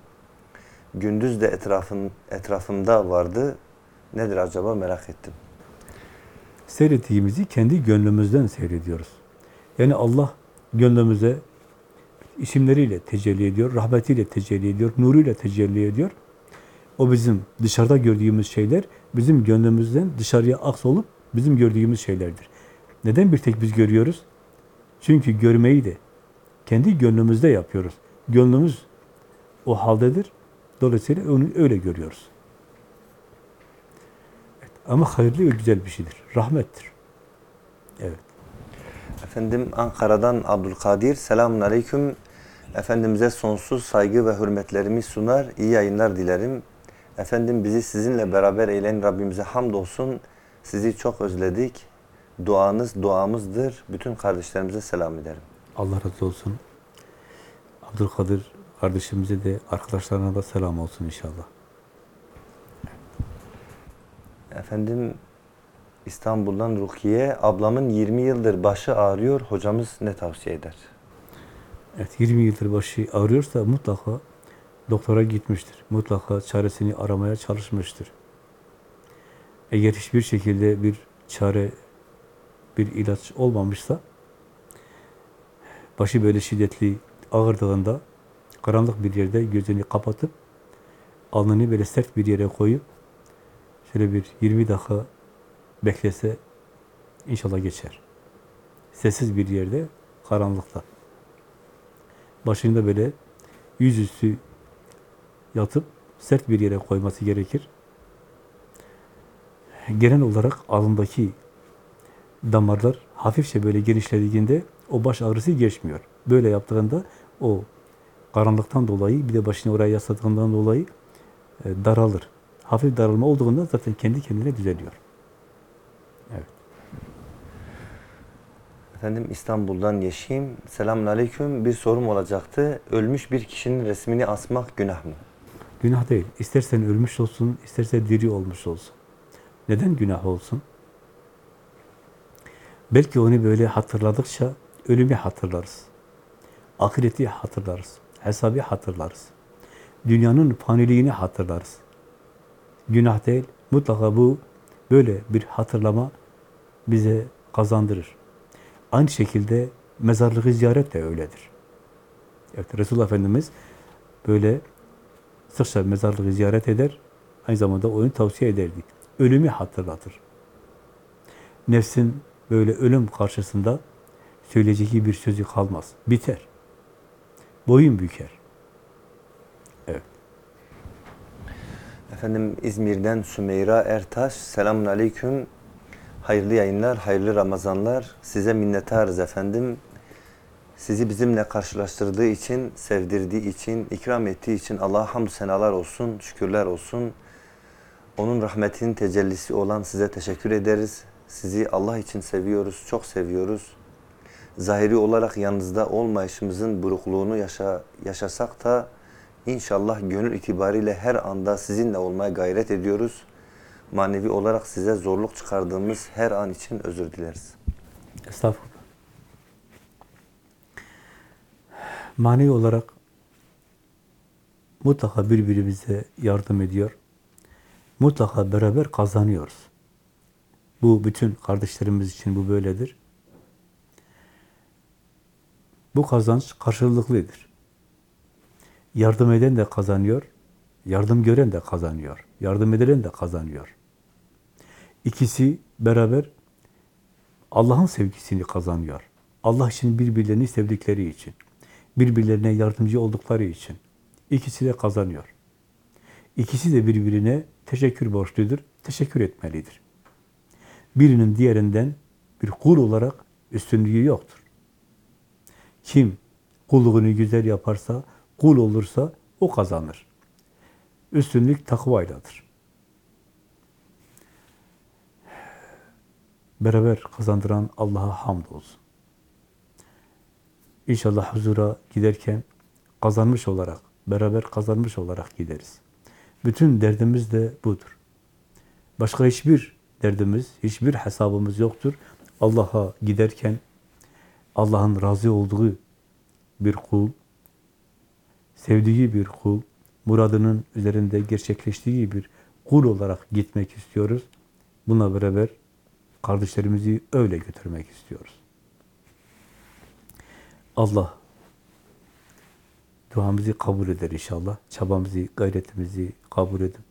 Gündüz de etrafın, etrafımda vardı. Nedir acaba merak ettim. Seyrettiğimizi kendi gönlümüzden seyrediyoruz. Yani Allah gönlümüze isimleriyle tecelli ediyor, rahmetiyle tecelli ediyor, nuruyla tecelli ediyor. O bizim dışarıda gördüğümüz şeyler bizim gönlümüzden dışarıya aksolup bizim gördüğümüz şeylerdir. Neden bir tek biz görüyoruz? Çünkü görmeyi de kendi gönlümüzde yapıyoruz. Gönlümüz o haldedir. Dolayısıyla onu öyle görüyoruz. Evet. Ama hayırlı ve güzel bir şeydir. Rahmettir. Evet. Efendim Ankara'dan Abdülkadir. Selamun Aleyküm. Efendimiz'e sonsuz saygı ve hürmetlerimi sunar. İyi yayınlar dilerim. Efendim bizi sizinle beraber eyleyin. Rabbimize hamdolsun. Sizi çok özledik. Duanız duamızdır. Bütün kardeşlerimize selam ederim. Allah razı olsun. Abdülkadir kardeşimize de arkadaşlarına da selam olsun inşallah. Efendim İstanbul'dan Rukiye. Ablamın 20 yıldır başı ağrıyor. Hocamız ne tavsiye eder? Evet 20 yıldır başı ağrıyorsa mutlaka doktora gitmiştir. Mutlaka çaresini aramaya çalışmıştır. Eğer hiçbir şekilde bir çare, bir ilaç olmamışsa başı böyle şiddetli ağırdığında karanlık bir yerde gözünü kapatıp alnını böyle sert bir yere koyup şöyle bir 20 dakika beklese inşallah geçer. Sessiz bir yerde, karanlıkta. Başını da böyle yüzüstü yatıp sert bir yere koyması gerekir. Genel olarak alındaki damarlar hafifçe böyle genişlediğinde o baş ağrısı geçmiyor. Böyle yaptığında o karanlıktan dolayı bir de başını oraya yasladığından dolayı e, daralır. Hafif daralma olduğunda zaten kendi kendine düzeliyor. Evet. Efendim İstanbul'dan Yeşim. Selamun Aleyküm. Bir sorum olacaktı. Ölmüş bir kişinin resmini asmak günah mı? Günah değil. İstersen ölmüş olsun, isterse diri olmuş olsun. Neden günah olsun? Belki onu böyle hatırladıkça ölümü hatırlarız. Ahireti hatırlarız. Hesabı hatırlarız. Dünyanın faniliğini hatırlarız. Günah değil. Mutlaka bu böyle bir hatırlama bize kazandırır. Aynı şekilde mezarlığı ziyaret de öyledir. Evet, Resulullah Efendimiz böyle sıkça mezarlığı ziyaret eder, aynı zamanda oyun tavsiye ederdi. Ölümü hatırlatır. Nefsin böyle ölüm karşısında söyleyeceği bir sözü kalmaz. Biter. Boyun büker. Evet. Efendim İzmir'den Sümeyra Ertaş. Selamun Aleyküm. Hayırlı yayınlar, hayırlı Ramazanlar. Size minnettarız efendim. Sizi bizimle karşılaştırdığı için, sevdirdiği için, ikram ettiği için Allah'a hamdü senalar olsun, şükürler olsun. Onun rahmetinin tecellisi olan size teşekkür ederiz. Sizi Allah için seviyoruz, çok seviyoruz. Zahiri olarak yanınızda olmayışımızın burukluğunu yaşa, yaşasak da inşallah gönül itibariyle her anda sizinle olmaya gayret ediyoruz. Manevi olarak size zorluk çıkardığımız her an için özür dileriz. Estağfurullah. Manevi olarak mutlaka birbirimize yardım ediyor. Mutlaka beraber kazanıyoruz. Bu bütün kardeşlerimiz için bu böyledir. Bu kazanç karşılıklıdır. Yardım eden de kazanıyor, yardım gören de kazanıyor, yardım edilen de kazanıyor. İkisi beraber Allah'ın sevgisini kazanıyor. Allah için birbirlerini sevdikleri için, birbirlerine yardımcı oldukları için ikisi de kazanıyor. İkisi de birbirine teşekkür borçludur, teşekkür etmelidir. Birinin diğerinden bir kul olarak üstünlüğü yoktur. Kim kulluğunu güzel yaparsa, kul olursa o kazanır. Üstünlük takvayladır. Beraber kazandıran Allah'a hamd olsun. İnşallah huzura giderken kazanmış olarak, beraber kazanmış olarak gideriz. Bütün derdimiz de budur. Başka hiçbir derdimiz, hiçbir hesabımız yoktur. Allah'a giderken Allah'ın razı olduğu bir kul, sevdiği bir kul, muradının üzerinde gerçekleştiği bir kul olarak gitmek istiyoruz. Bununla beraber kardeşlerimizi öyle götürmek istiyoruz. Allah duamızı kabul eder inşallah. Çabamızı, gayretimizi kabul edip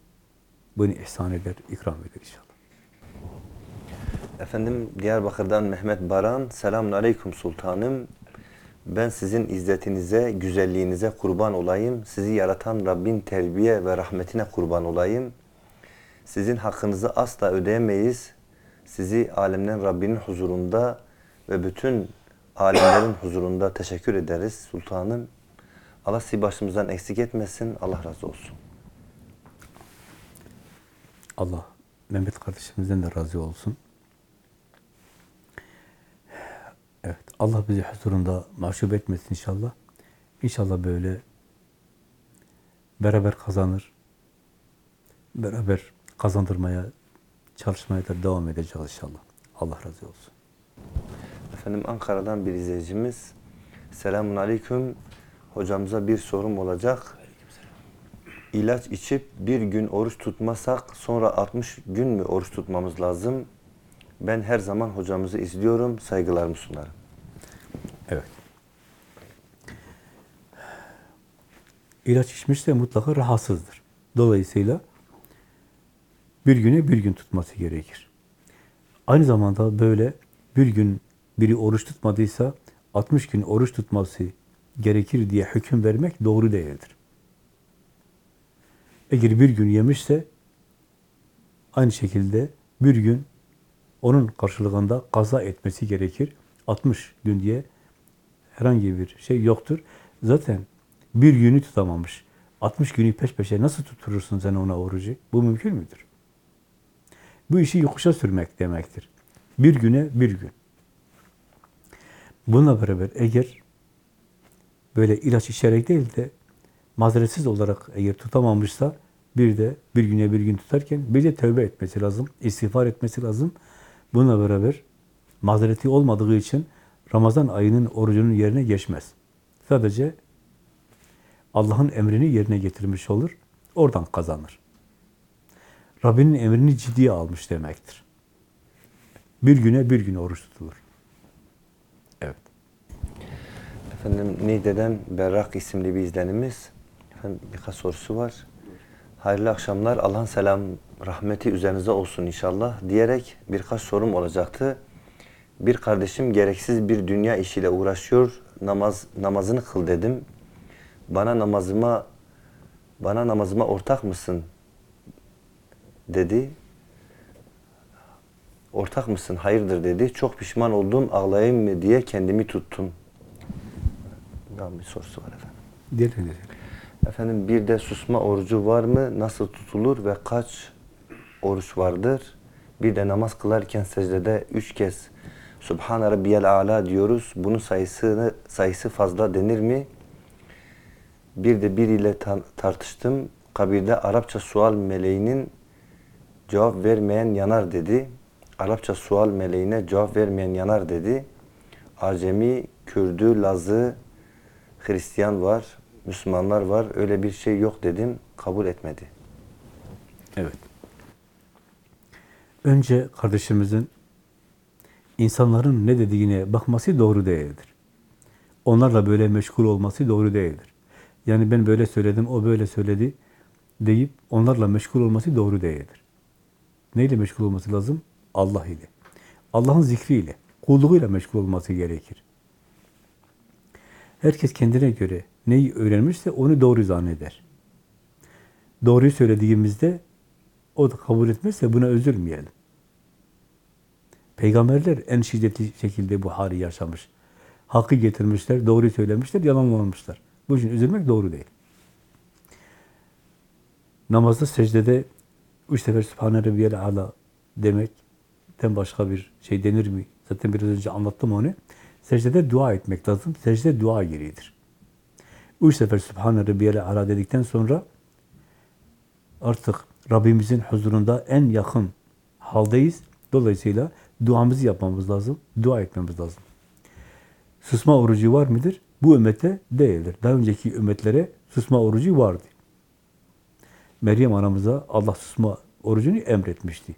bunu ihsan eder, ikram eder inşallah. Efendim Diyarbakır'dan Mehmet Baran. Selamun Aleyküm Sultanım. Ben sizin izzetinize, güzelliğinize kurban olayım. Sizi yaratan Rabbin terbiye ve rahmetine kurban olayım. Sizin hakkınızı asla ödeyemeyiz. Sizi alemden Rabbinin huzurunda ve bütün alemlerin huzurunda teşekkür ederiz sultanım. Allah sizi başımızdan eksik etmesin. Allah razı olsun. Allah Mehmet kardeşimizden de razı olsun. Evet, Allah bizi huzurunda mahcup etmesin inşallah. İnşallah böyle beraber kazanır, beraber kazandırmaya, çalışmaya da devam edeceğiz inşallah. Allah razı olsun. Efendim Ankara'dan bir izleyicimiz. Selamun Aleyküm. Hocamıza bir sorum olacak. İlaç içip bir gün oruç tutmasak sonra 60 gün mü oruç tutmamız lazım? Ben her zaman hocamızı izliyorum. Saygılarımı sunarım. Evet. İlaç içmişse mutlaka rahatsızdır. Dolayısıyla bir güne bir gün tutması gerekir. Aynı zamanda böyle bir gün biri oruç tutmadıysa 60 gün oruç tutması gerekir diye hüküm vermek doğru değildir. Eğer bir gün yemişse aynı şekilde bir gün onun karşılığında kaza etmesi gerekir. 60 gün diye herhangi bir şey yoktur. Zaten bir günü tutamamış. 60 günü peş peşe nasıl tutturursun sen ona orucu? Bu mümkün müdür? Bu işi yokuşa sürmek demektir. Bir güne bir gün. Bununla beraber eğer böyle ilaç içerek değil de mazeretsiz olarak eğer tutamamışsa bir de bir güne bir gün tutarken bir de tövbe etmesi lazım, istiğfar etmesi lazım. Bununla beraber mazereti olmadığı için Ramazan ayının orucunun yerine geçmez. Sadece Allah'ın emrini yerine getirmiş olur, oradan kazanır. Rabbinin emrini ciddiye almış demektir. Bir güne bir gün oruç tutulur. Evet. Efendim Niğde'den Berrak isimli bir izlenimiz. Efendim birkaç sorusu var. Hayırlı akşamlar. Allah'ın selam, rahmeti üzerinize olsun inşallah diyerek birkaç sorum olacaktı. Bir kardeşim gereksiz bir dünya işiyle uğraşıyor. Namaz namazını kıl dedim. Bana namazıma bana namazıma ortak mısın dedi. Ortak mısın? Hayırdır dedi. Çok pişman oldum. Ağlayayım mı diye kendimi tuttum. Daha bir sorusu var efendim. Diğer nedir? Efendim bir de susma orucu var mı? Nasıl tutulur ve kaç oruç vardır? Bir de namaz kılarken secdede üç kez Subhane Rabbiyel Ala diyoruz. Bunun sayısını sayısı fazla denir mi? Bir de biriyle ta- tartıştım. Kabirde Arapça sual meleğinin cevap vermeyen yanar dedi. Arapça sual meleğine cevap vermeyen yanar dedi. Acemi, Kürdü, Lazı, Hristiyan var, Müslümanlar var. Öyle bir şey yok dedim. Kabul etmedi. Evet. Önce kardeşimizin insanların ne dediğine bakması doğru değildir. Onlarla böyle meşgul olması doğru değildir. Yani ben böyle söyledim, o böyle söyledi deyip onlarla meşgul olması doğru değildir. Neyle meşgul olması lazım? Allah ile. Allah'ın zikriyle, kulluğuyla meşgul olması gerekir. Herkes kendine göre neyi öğrenmişse onu doğru zanneder. Doğruyu söylediğimizde o da kabul etmezse buna üzülmeyelim. Peygamberler en şiddetli şekilde bu hali yaşamış. Hakkı getirmişler, doğruyu söylemişler, yalanlamışlar. Bu için üzülmek doğru değil. Namazda, secdede üç sefer Sübhane Rabbiyel Ala demekten başka bir şey denir mi? Zaten biraz önce anlattım onu. Secdede dua etmek lazım. Secde dua yeridir. Üç sefer Sübhane Rabbiyel Ala dedikten sonra artık Rabbimizin huzurunda en yakın haldeyiz. Dolayısıyla duamızı yapmamız lazım, dua etmemiz lazım. Susma orucu var mıdır? Bu ümmete değildir. Daha önceki ümmetlere susma orucu vardı. Meryem anamıza Allah susma orucunu emretmişti.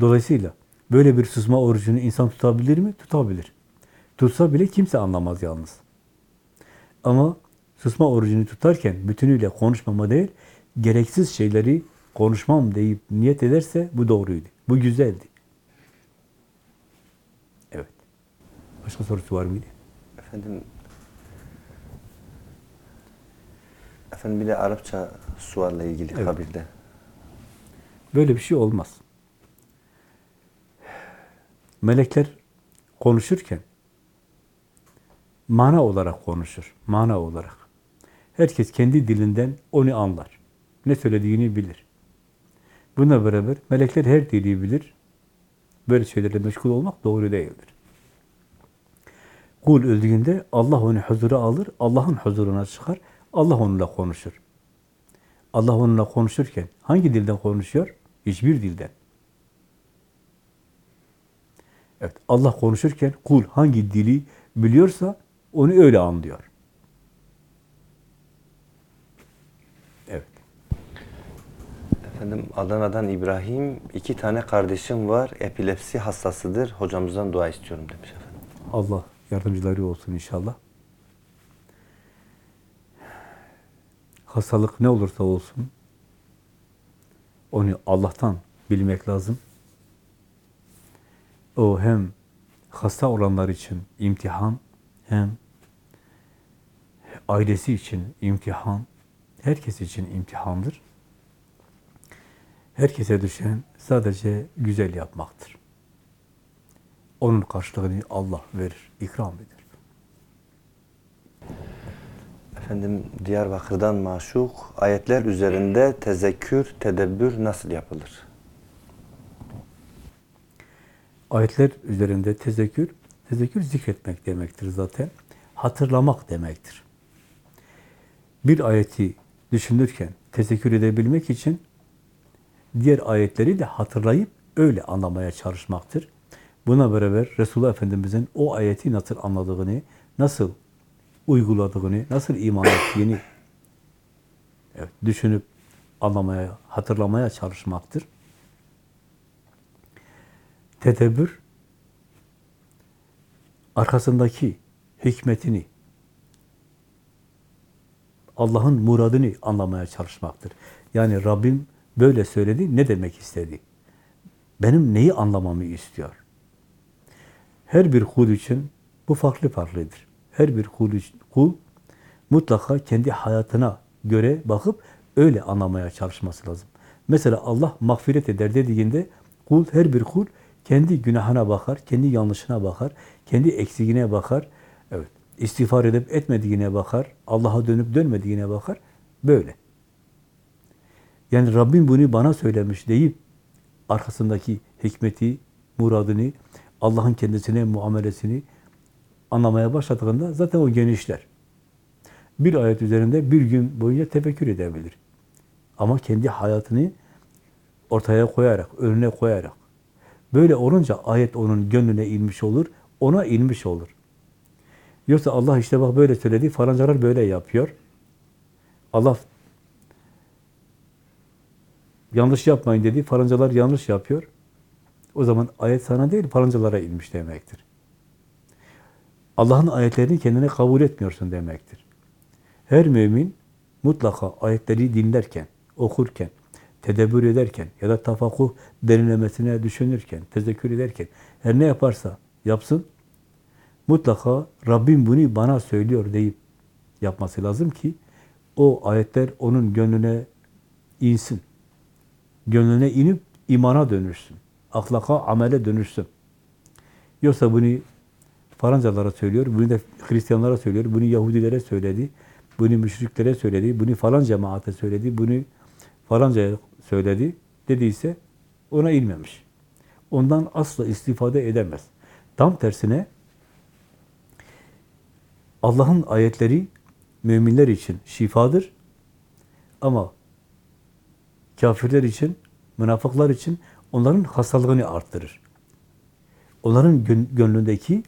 Dolayısıyla böyle bir susma orucunu insan tutabilir mi? Tutabilir. Tutsa bile kimse anlamaz yalnız. Ama susma orucunu tutarken bütünüyle konuşmama değil, gereksiz şeyleri konuşmam deyip niyet ederse bu doğruydu. Bu güzeldi. Evet. Başka sorusu var mıydı? Efendim Efendim bir de Arapça sualla ilgili Evet. kabirde. Böyle bir şey olmaz. Melekler konuşurken mana olarak konuşur. Mana olarak. Herkes kendi dilinden onu anlar. Ne söylediğini bilir. Buna beraber melekler her dili bilir. Böyle şeylerle meşgul olmak doğru değildir. Kul öldüğünde Allah onu huzura alır, Allah'ın huzuruna çıkar, Allah onunla konuşur. Allah onunla konuşurken hangi dilden konuşuyor? Hiçbir dilden. Evet, Allah konuşurken kul hangi dili biliyorsa onu öyle anlıyor. Evet. Efendim Adana'dan İbrahim iki tane kardeşim var. Epilepsi hastasıdır. Hocamızdan dua istiyorum demiş efendim. Allah yardımcıları olsun inşallah. Hastalık ne olursa olsun onu Allah'tan bilmek lazım. O hem hasta olanlar için imtihan hem ailesi için imtihan, herkes için imtihandır. Herkese düşen sadece güzel yapmaktır. Onun karşılığını Allah verir, ikram eder. Efendim Diyarbakır'dan maşuk ayetler üzerinde tezekkür, tedebbür nasıl yapılır? Ayetler üzerinde tezekkür, tezekkür zikretmek demektir zaten. Hatırlamak demektir. Bir ayeti düşünürken tezekkür edebilmek için diğer ayetleri de hatırlayıp öyle anlamaya çalışmaktır. Buna beraber Resulullah Efendimiz'in o ayeti nasıl anladığını, nasıl uyguladığını, nasıl iman ettiğini evet, düşünüp anlamaya, hatırlamaya çalışmaktır. Tedebbür, arkasındaki hikmetini, Allah'ın muradını anlamaya çalışmaktır. Yani Rabbim böyle söyledi, ne demek istedi? Benim neyi anlamamı istiyor? Her bir kul için bu farklı farklıdır. Her bir kul, kul mutlaka kendi hayatına göre bakıp öyle anlamaya çalışması lazım. Mesela Allah mağfiret eder dediğinde kul, her bir kul kendi günahına bakar, kendi yanlışına bakar, kendi eksiğine bakar. Evet, istiğfar edip etmediğine bakar, Allah'a dönüp dönmediğine bakar. Böyle. Yani Rabbim bunu bana söylemiş deyip arkasındaki hikmeti, muradını, Allah'ın kendisine muamelesini anlamaya başladığında zaten o genişler. Bir ayet üzerinde bir gün boyunca tefekkür edebilir. Ama kendi hayatını ortaya koyarak, önüne koyarak. Böyle olunca ayet onun gönlüne inmiş olur, ona inmiş olur. Yoksa Allah işte bak böyle söyledi, falancalar böyle yapıyor. Allah yanlış yapmayın dedi, falancalar yanlış yapıyor. O zaman ayet sana değil, falancalara inmiş demektir. Allah'ın ayetlerini kendine kabul etmiyorsun demektir. Her mümin mutlaka ayetleri dinlerken, okurken, tedebbür ederken ya da tafakkuh derinlemesine düşünürken, tezekkür ederken her ne yaparsa yapsın, mutlaka Rabbim bunu bana söylüyor deyip yapması lazım ki o ayetler onun gönlüne insin. Gönlüne inip imana dönüşsün. Ahlaka, amele dönüşsün. Yoksa bunu farancalara söylüyor, bunu da Hristiyanlara söylüyor, bunu Yahudilere söyledi, bunu müşriklere söyledi, bunu falan cemaate söyledi, bunu falancaya söyledi dediyse ona inmemiş. Ondan asla istifade edemez. Tam tersine Allah'ın ayetleri müminler için şifadır ama kafirler için, münafıklar için onların hastalığını arttırır. Onların gön- gönlündeki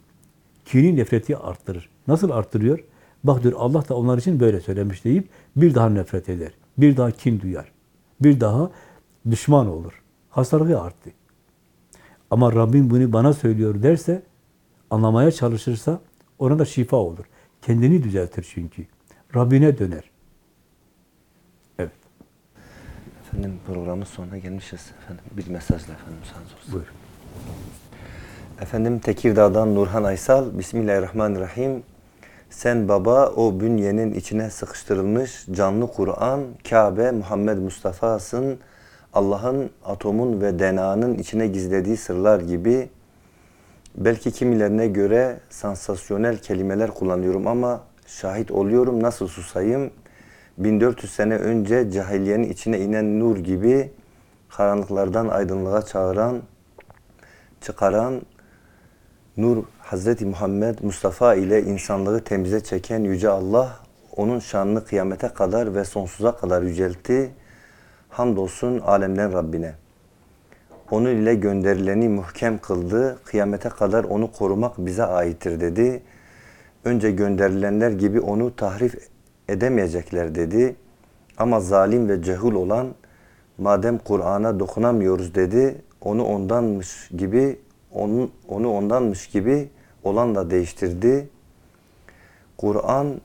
kini nefreti arttırır. Nasıl arttırıyor? Bak diyor Allah da onlar için böyle söylemiş deyip bir daha nefret eder. Bir daha kin duyar. Bir daha düşman olur. Hastalığı arttı. Ama Rabbim bunu bana söylüyor derse, anlamaya çalışırsa ona da şifa olur. Kendini düzeltir çünkü. Rabbine döner. Evet. Efendim programın sonuna gelmişiz. Efendim bir mesajla efendim müsaade olsun. Buyur. Efendim Tekirdağ'dan Nurhan Aysal. Bismillahirrahmanirrahim. Sen baba o bünyenin içine sıkıştırılmış canlı Kur'an, Kabe, Muhammed Mustafa'sın. Allah'ın atomun ve DNA'nın içine gizlediği sırlar gibi belki kimilerine göre sansasyonel kelimeler kullanıyorum ama şahit oluyorum nasıl susayım? 1400 sene önce cahiliyenin içine inen nur gibi karanlıklardan aydınlığa çağıran, çıkaran Nur Hazreti Muhammed Mustafa ile insanlığı temize çeken Yüce Allah onun şanını kıyamete kadar ve sonsuza kadar yüceltti. Hamdolsun alemden Rabbine. Onun ile gönderileni muhkem kıldı. Kıyamete kadar onu korumak bize aittir dedi. Önce gönderilenler gibi onu tahrif edemeyecekler dedi. Ama zalim ve cehul olan madem Kur'an'a dokunamıyoruz dedi. Onu ondanmış gibi onu, onu ondanmış gibi olanla değiştirdi. Kur'an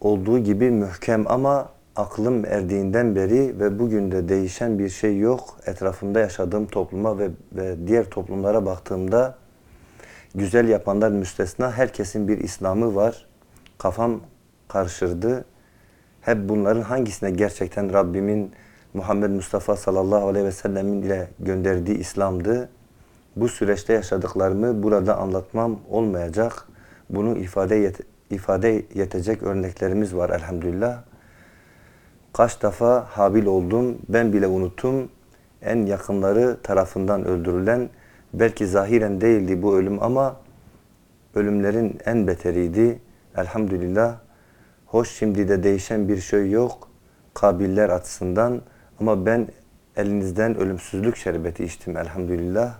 olduğu gibi mühkem ama aklım erdiğinden beri ve bugün de değişen bir şey yok. Etrafımda yaşadığım topluma ve, ve diğer toplumlara baktığımda güzel yapanlar müstesna herkesin bir İslam'ı var. Kafam karışırdı. Hep bunların hangisine gerçekten Rabbimin Muhammed Mustafa sallallahu aleyhi ve sellemin ile gönderdiği İslam'dı? Bu süreçte yaşadıklarımı burada anlatmam olmayacak. Bunu ifade yet ifade yetecek örneklerimiz var elhamdülillah. Kaç defa habil oldum, ben bile unuttum. En yakınları tarafından öldürülen Belki zahiren değildi bu ölüm ama ölümlerin en beteriydi. Elhamdülillah. Hoş şimdi de değişen bir şey yok kabiller açısından ama ben elinizden ölümsüzlük şerbeti içtim elhamdülillah.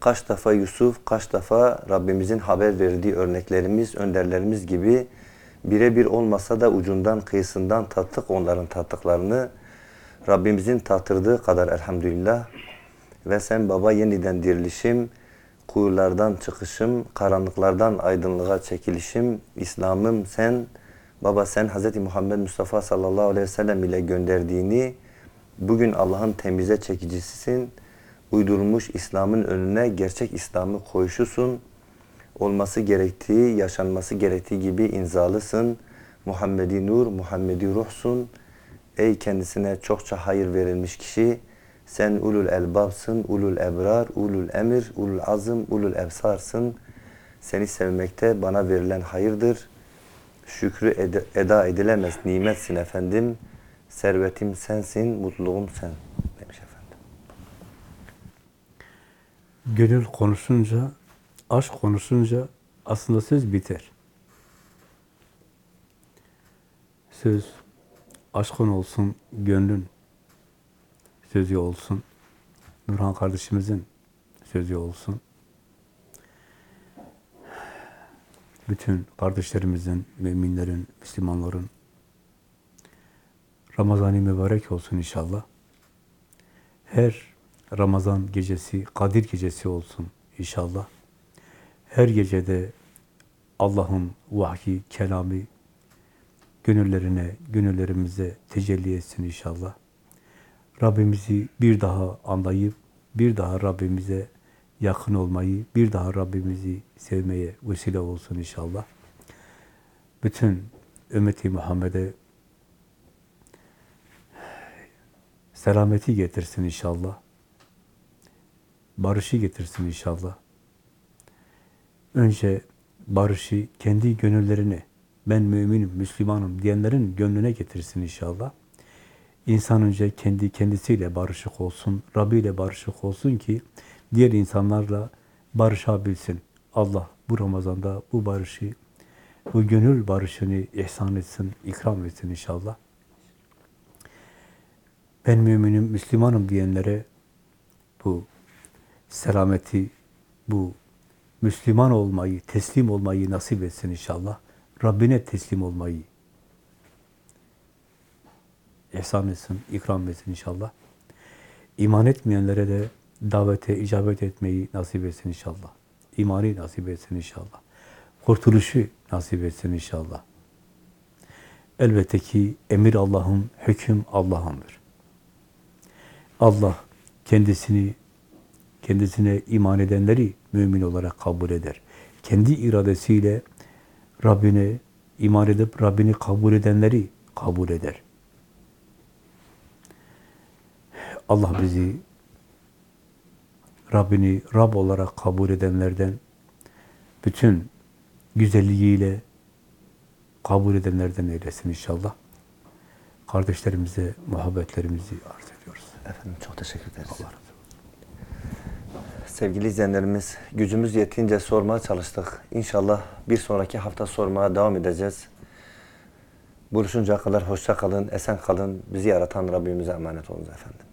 Kaç defa Yusuf, kaç defa Rabbimizin haber verdiği örneklerimiz, önderlerimiz gibi birebir olmasa da ucundan, kıyısından tattık onların tattıklarını. Rabbimizin tattırdığı kadar elhamdülillah. Ve sen baba yeniden dirilişim, kuyulardan çıkışım, karanlıklardan aydınlığa çekilişim, İslam'ım sen, baba sen Hz. Muhammed Mustafa sallallahu aleyhi ve sellem ile gönderdiğini, bugün Allah'ın temize çekicisisin, uydurulmuş İslam'ın önüne gerçek İslam'ı koyuşusun, olması gerektiği, yaşanması gerektiği gibi inzalısın, Muhammedi Nur, Muhammedi Ruhsun, ey kendisine çokça hayır verilmiş kişi, sen ulul elbabsın, ulul ebrar, ulul emir, ulul azım, ulul ebsarsın. Seni sevmekte bana verilen hayırdır. Şükrü ede- eda edilemez nimetsin efendim. Servetim sensin, mutluluğum sen demiş efendim. Gönül konuşunca, aşk konuşunca aslında söz biter. Söz aşkın olsun, gönlün sözü olsun. Nurhan kardeşimizin sözü olsun. Bütün kardeşlerimizin, müminlerin, Müslümanların Ramazan-ı mübarek olsun inşallah. Her Ramazan gecesi, Kadir gecesi olsun inşallah. Her gecede Allah'ın vahyi, kelamı gönüllerine, gönüllerimize tecelli etsin inşallah. Rabbimizi bir daha anlayıp, bir daha Rabbimize yakın olmayı, bir daha Rabbimizi sevmeye vesile olsun inşallah. Bütün ümmeti Muhammed'e selameti getirsin inşallah. Barışı getirsin inşallah. Önce barışı kendi gönüllerine, ben müminim, Müslümanım diyenlerin gönlüne getirsin inşallah. İnsan önce kendi kendisiyle barışık olsun, Rabbi ile barışık olsun ki diğer insanlarla barışabilsin. Allah bu Ramazan'da bu barışı, bu gönül barışını ihsan etsin, ikram etsin inşallah. Ben müminim, Müslümanım diyenlere bu selameti, bu Müslüman olmayı, teslim olmayı nasip etsin inşallah. Rabbine teslim olmayı ihsan etsin, ikram etsin inşallah. İman etmeyenlere de davete icabet etmeyi nasip etsin inşallah. İmanı nasip etsin inşallah. Kurtuluşu nasip etsin inşallah. Elbette ki emir Allah'ın, hüküm Allah'ındır. Allah kendisini kendisine iman edenleri mümin olarak kabul eder. Kendi iradesiyle Rabbine iman edip Rabbini kabul edenleri kabul eder. Allah bizi Rabbini Rab olarak kabul edenlerden bütün güzelliğiyle kabul edenlerden eylesin inşallah. Kardeşlerimize muhabbetlerimizi arz ediyoruz. Efendim çok teşekkür ederiz. Allah razı. Sevgili izleyenlerimiz, gücümüz yettiğince sormaya çalıştık. İnşallah bir sonraki hafta sormaya devam edeceğiz. Buluşuncaya kadar hoşça kalın, esen kalın. Bizi yaratan Rabbimize emanet olunuz efendim.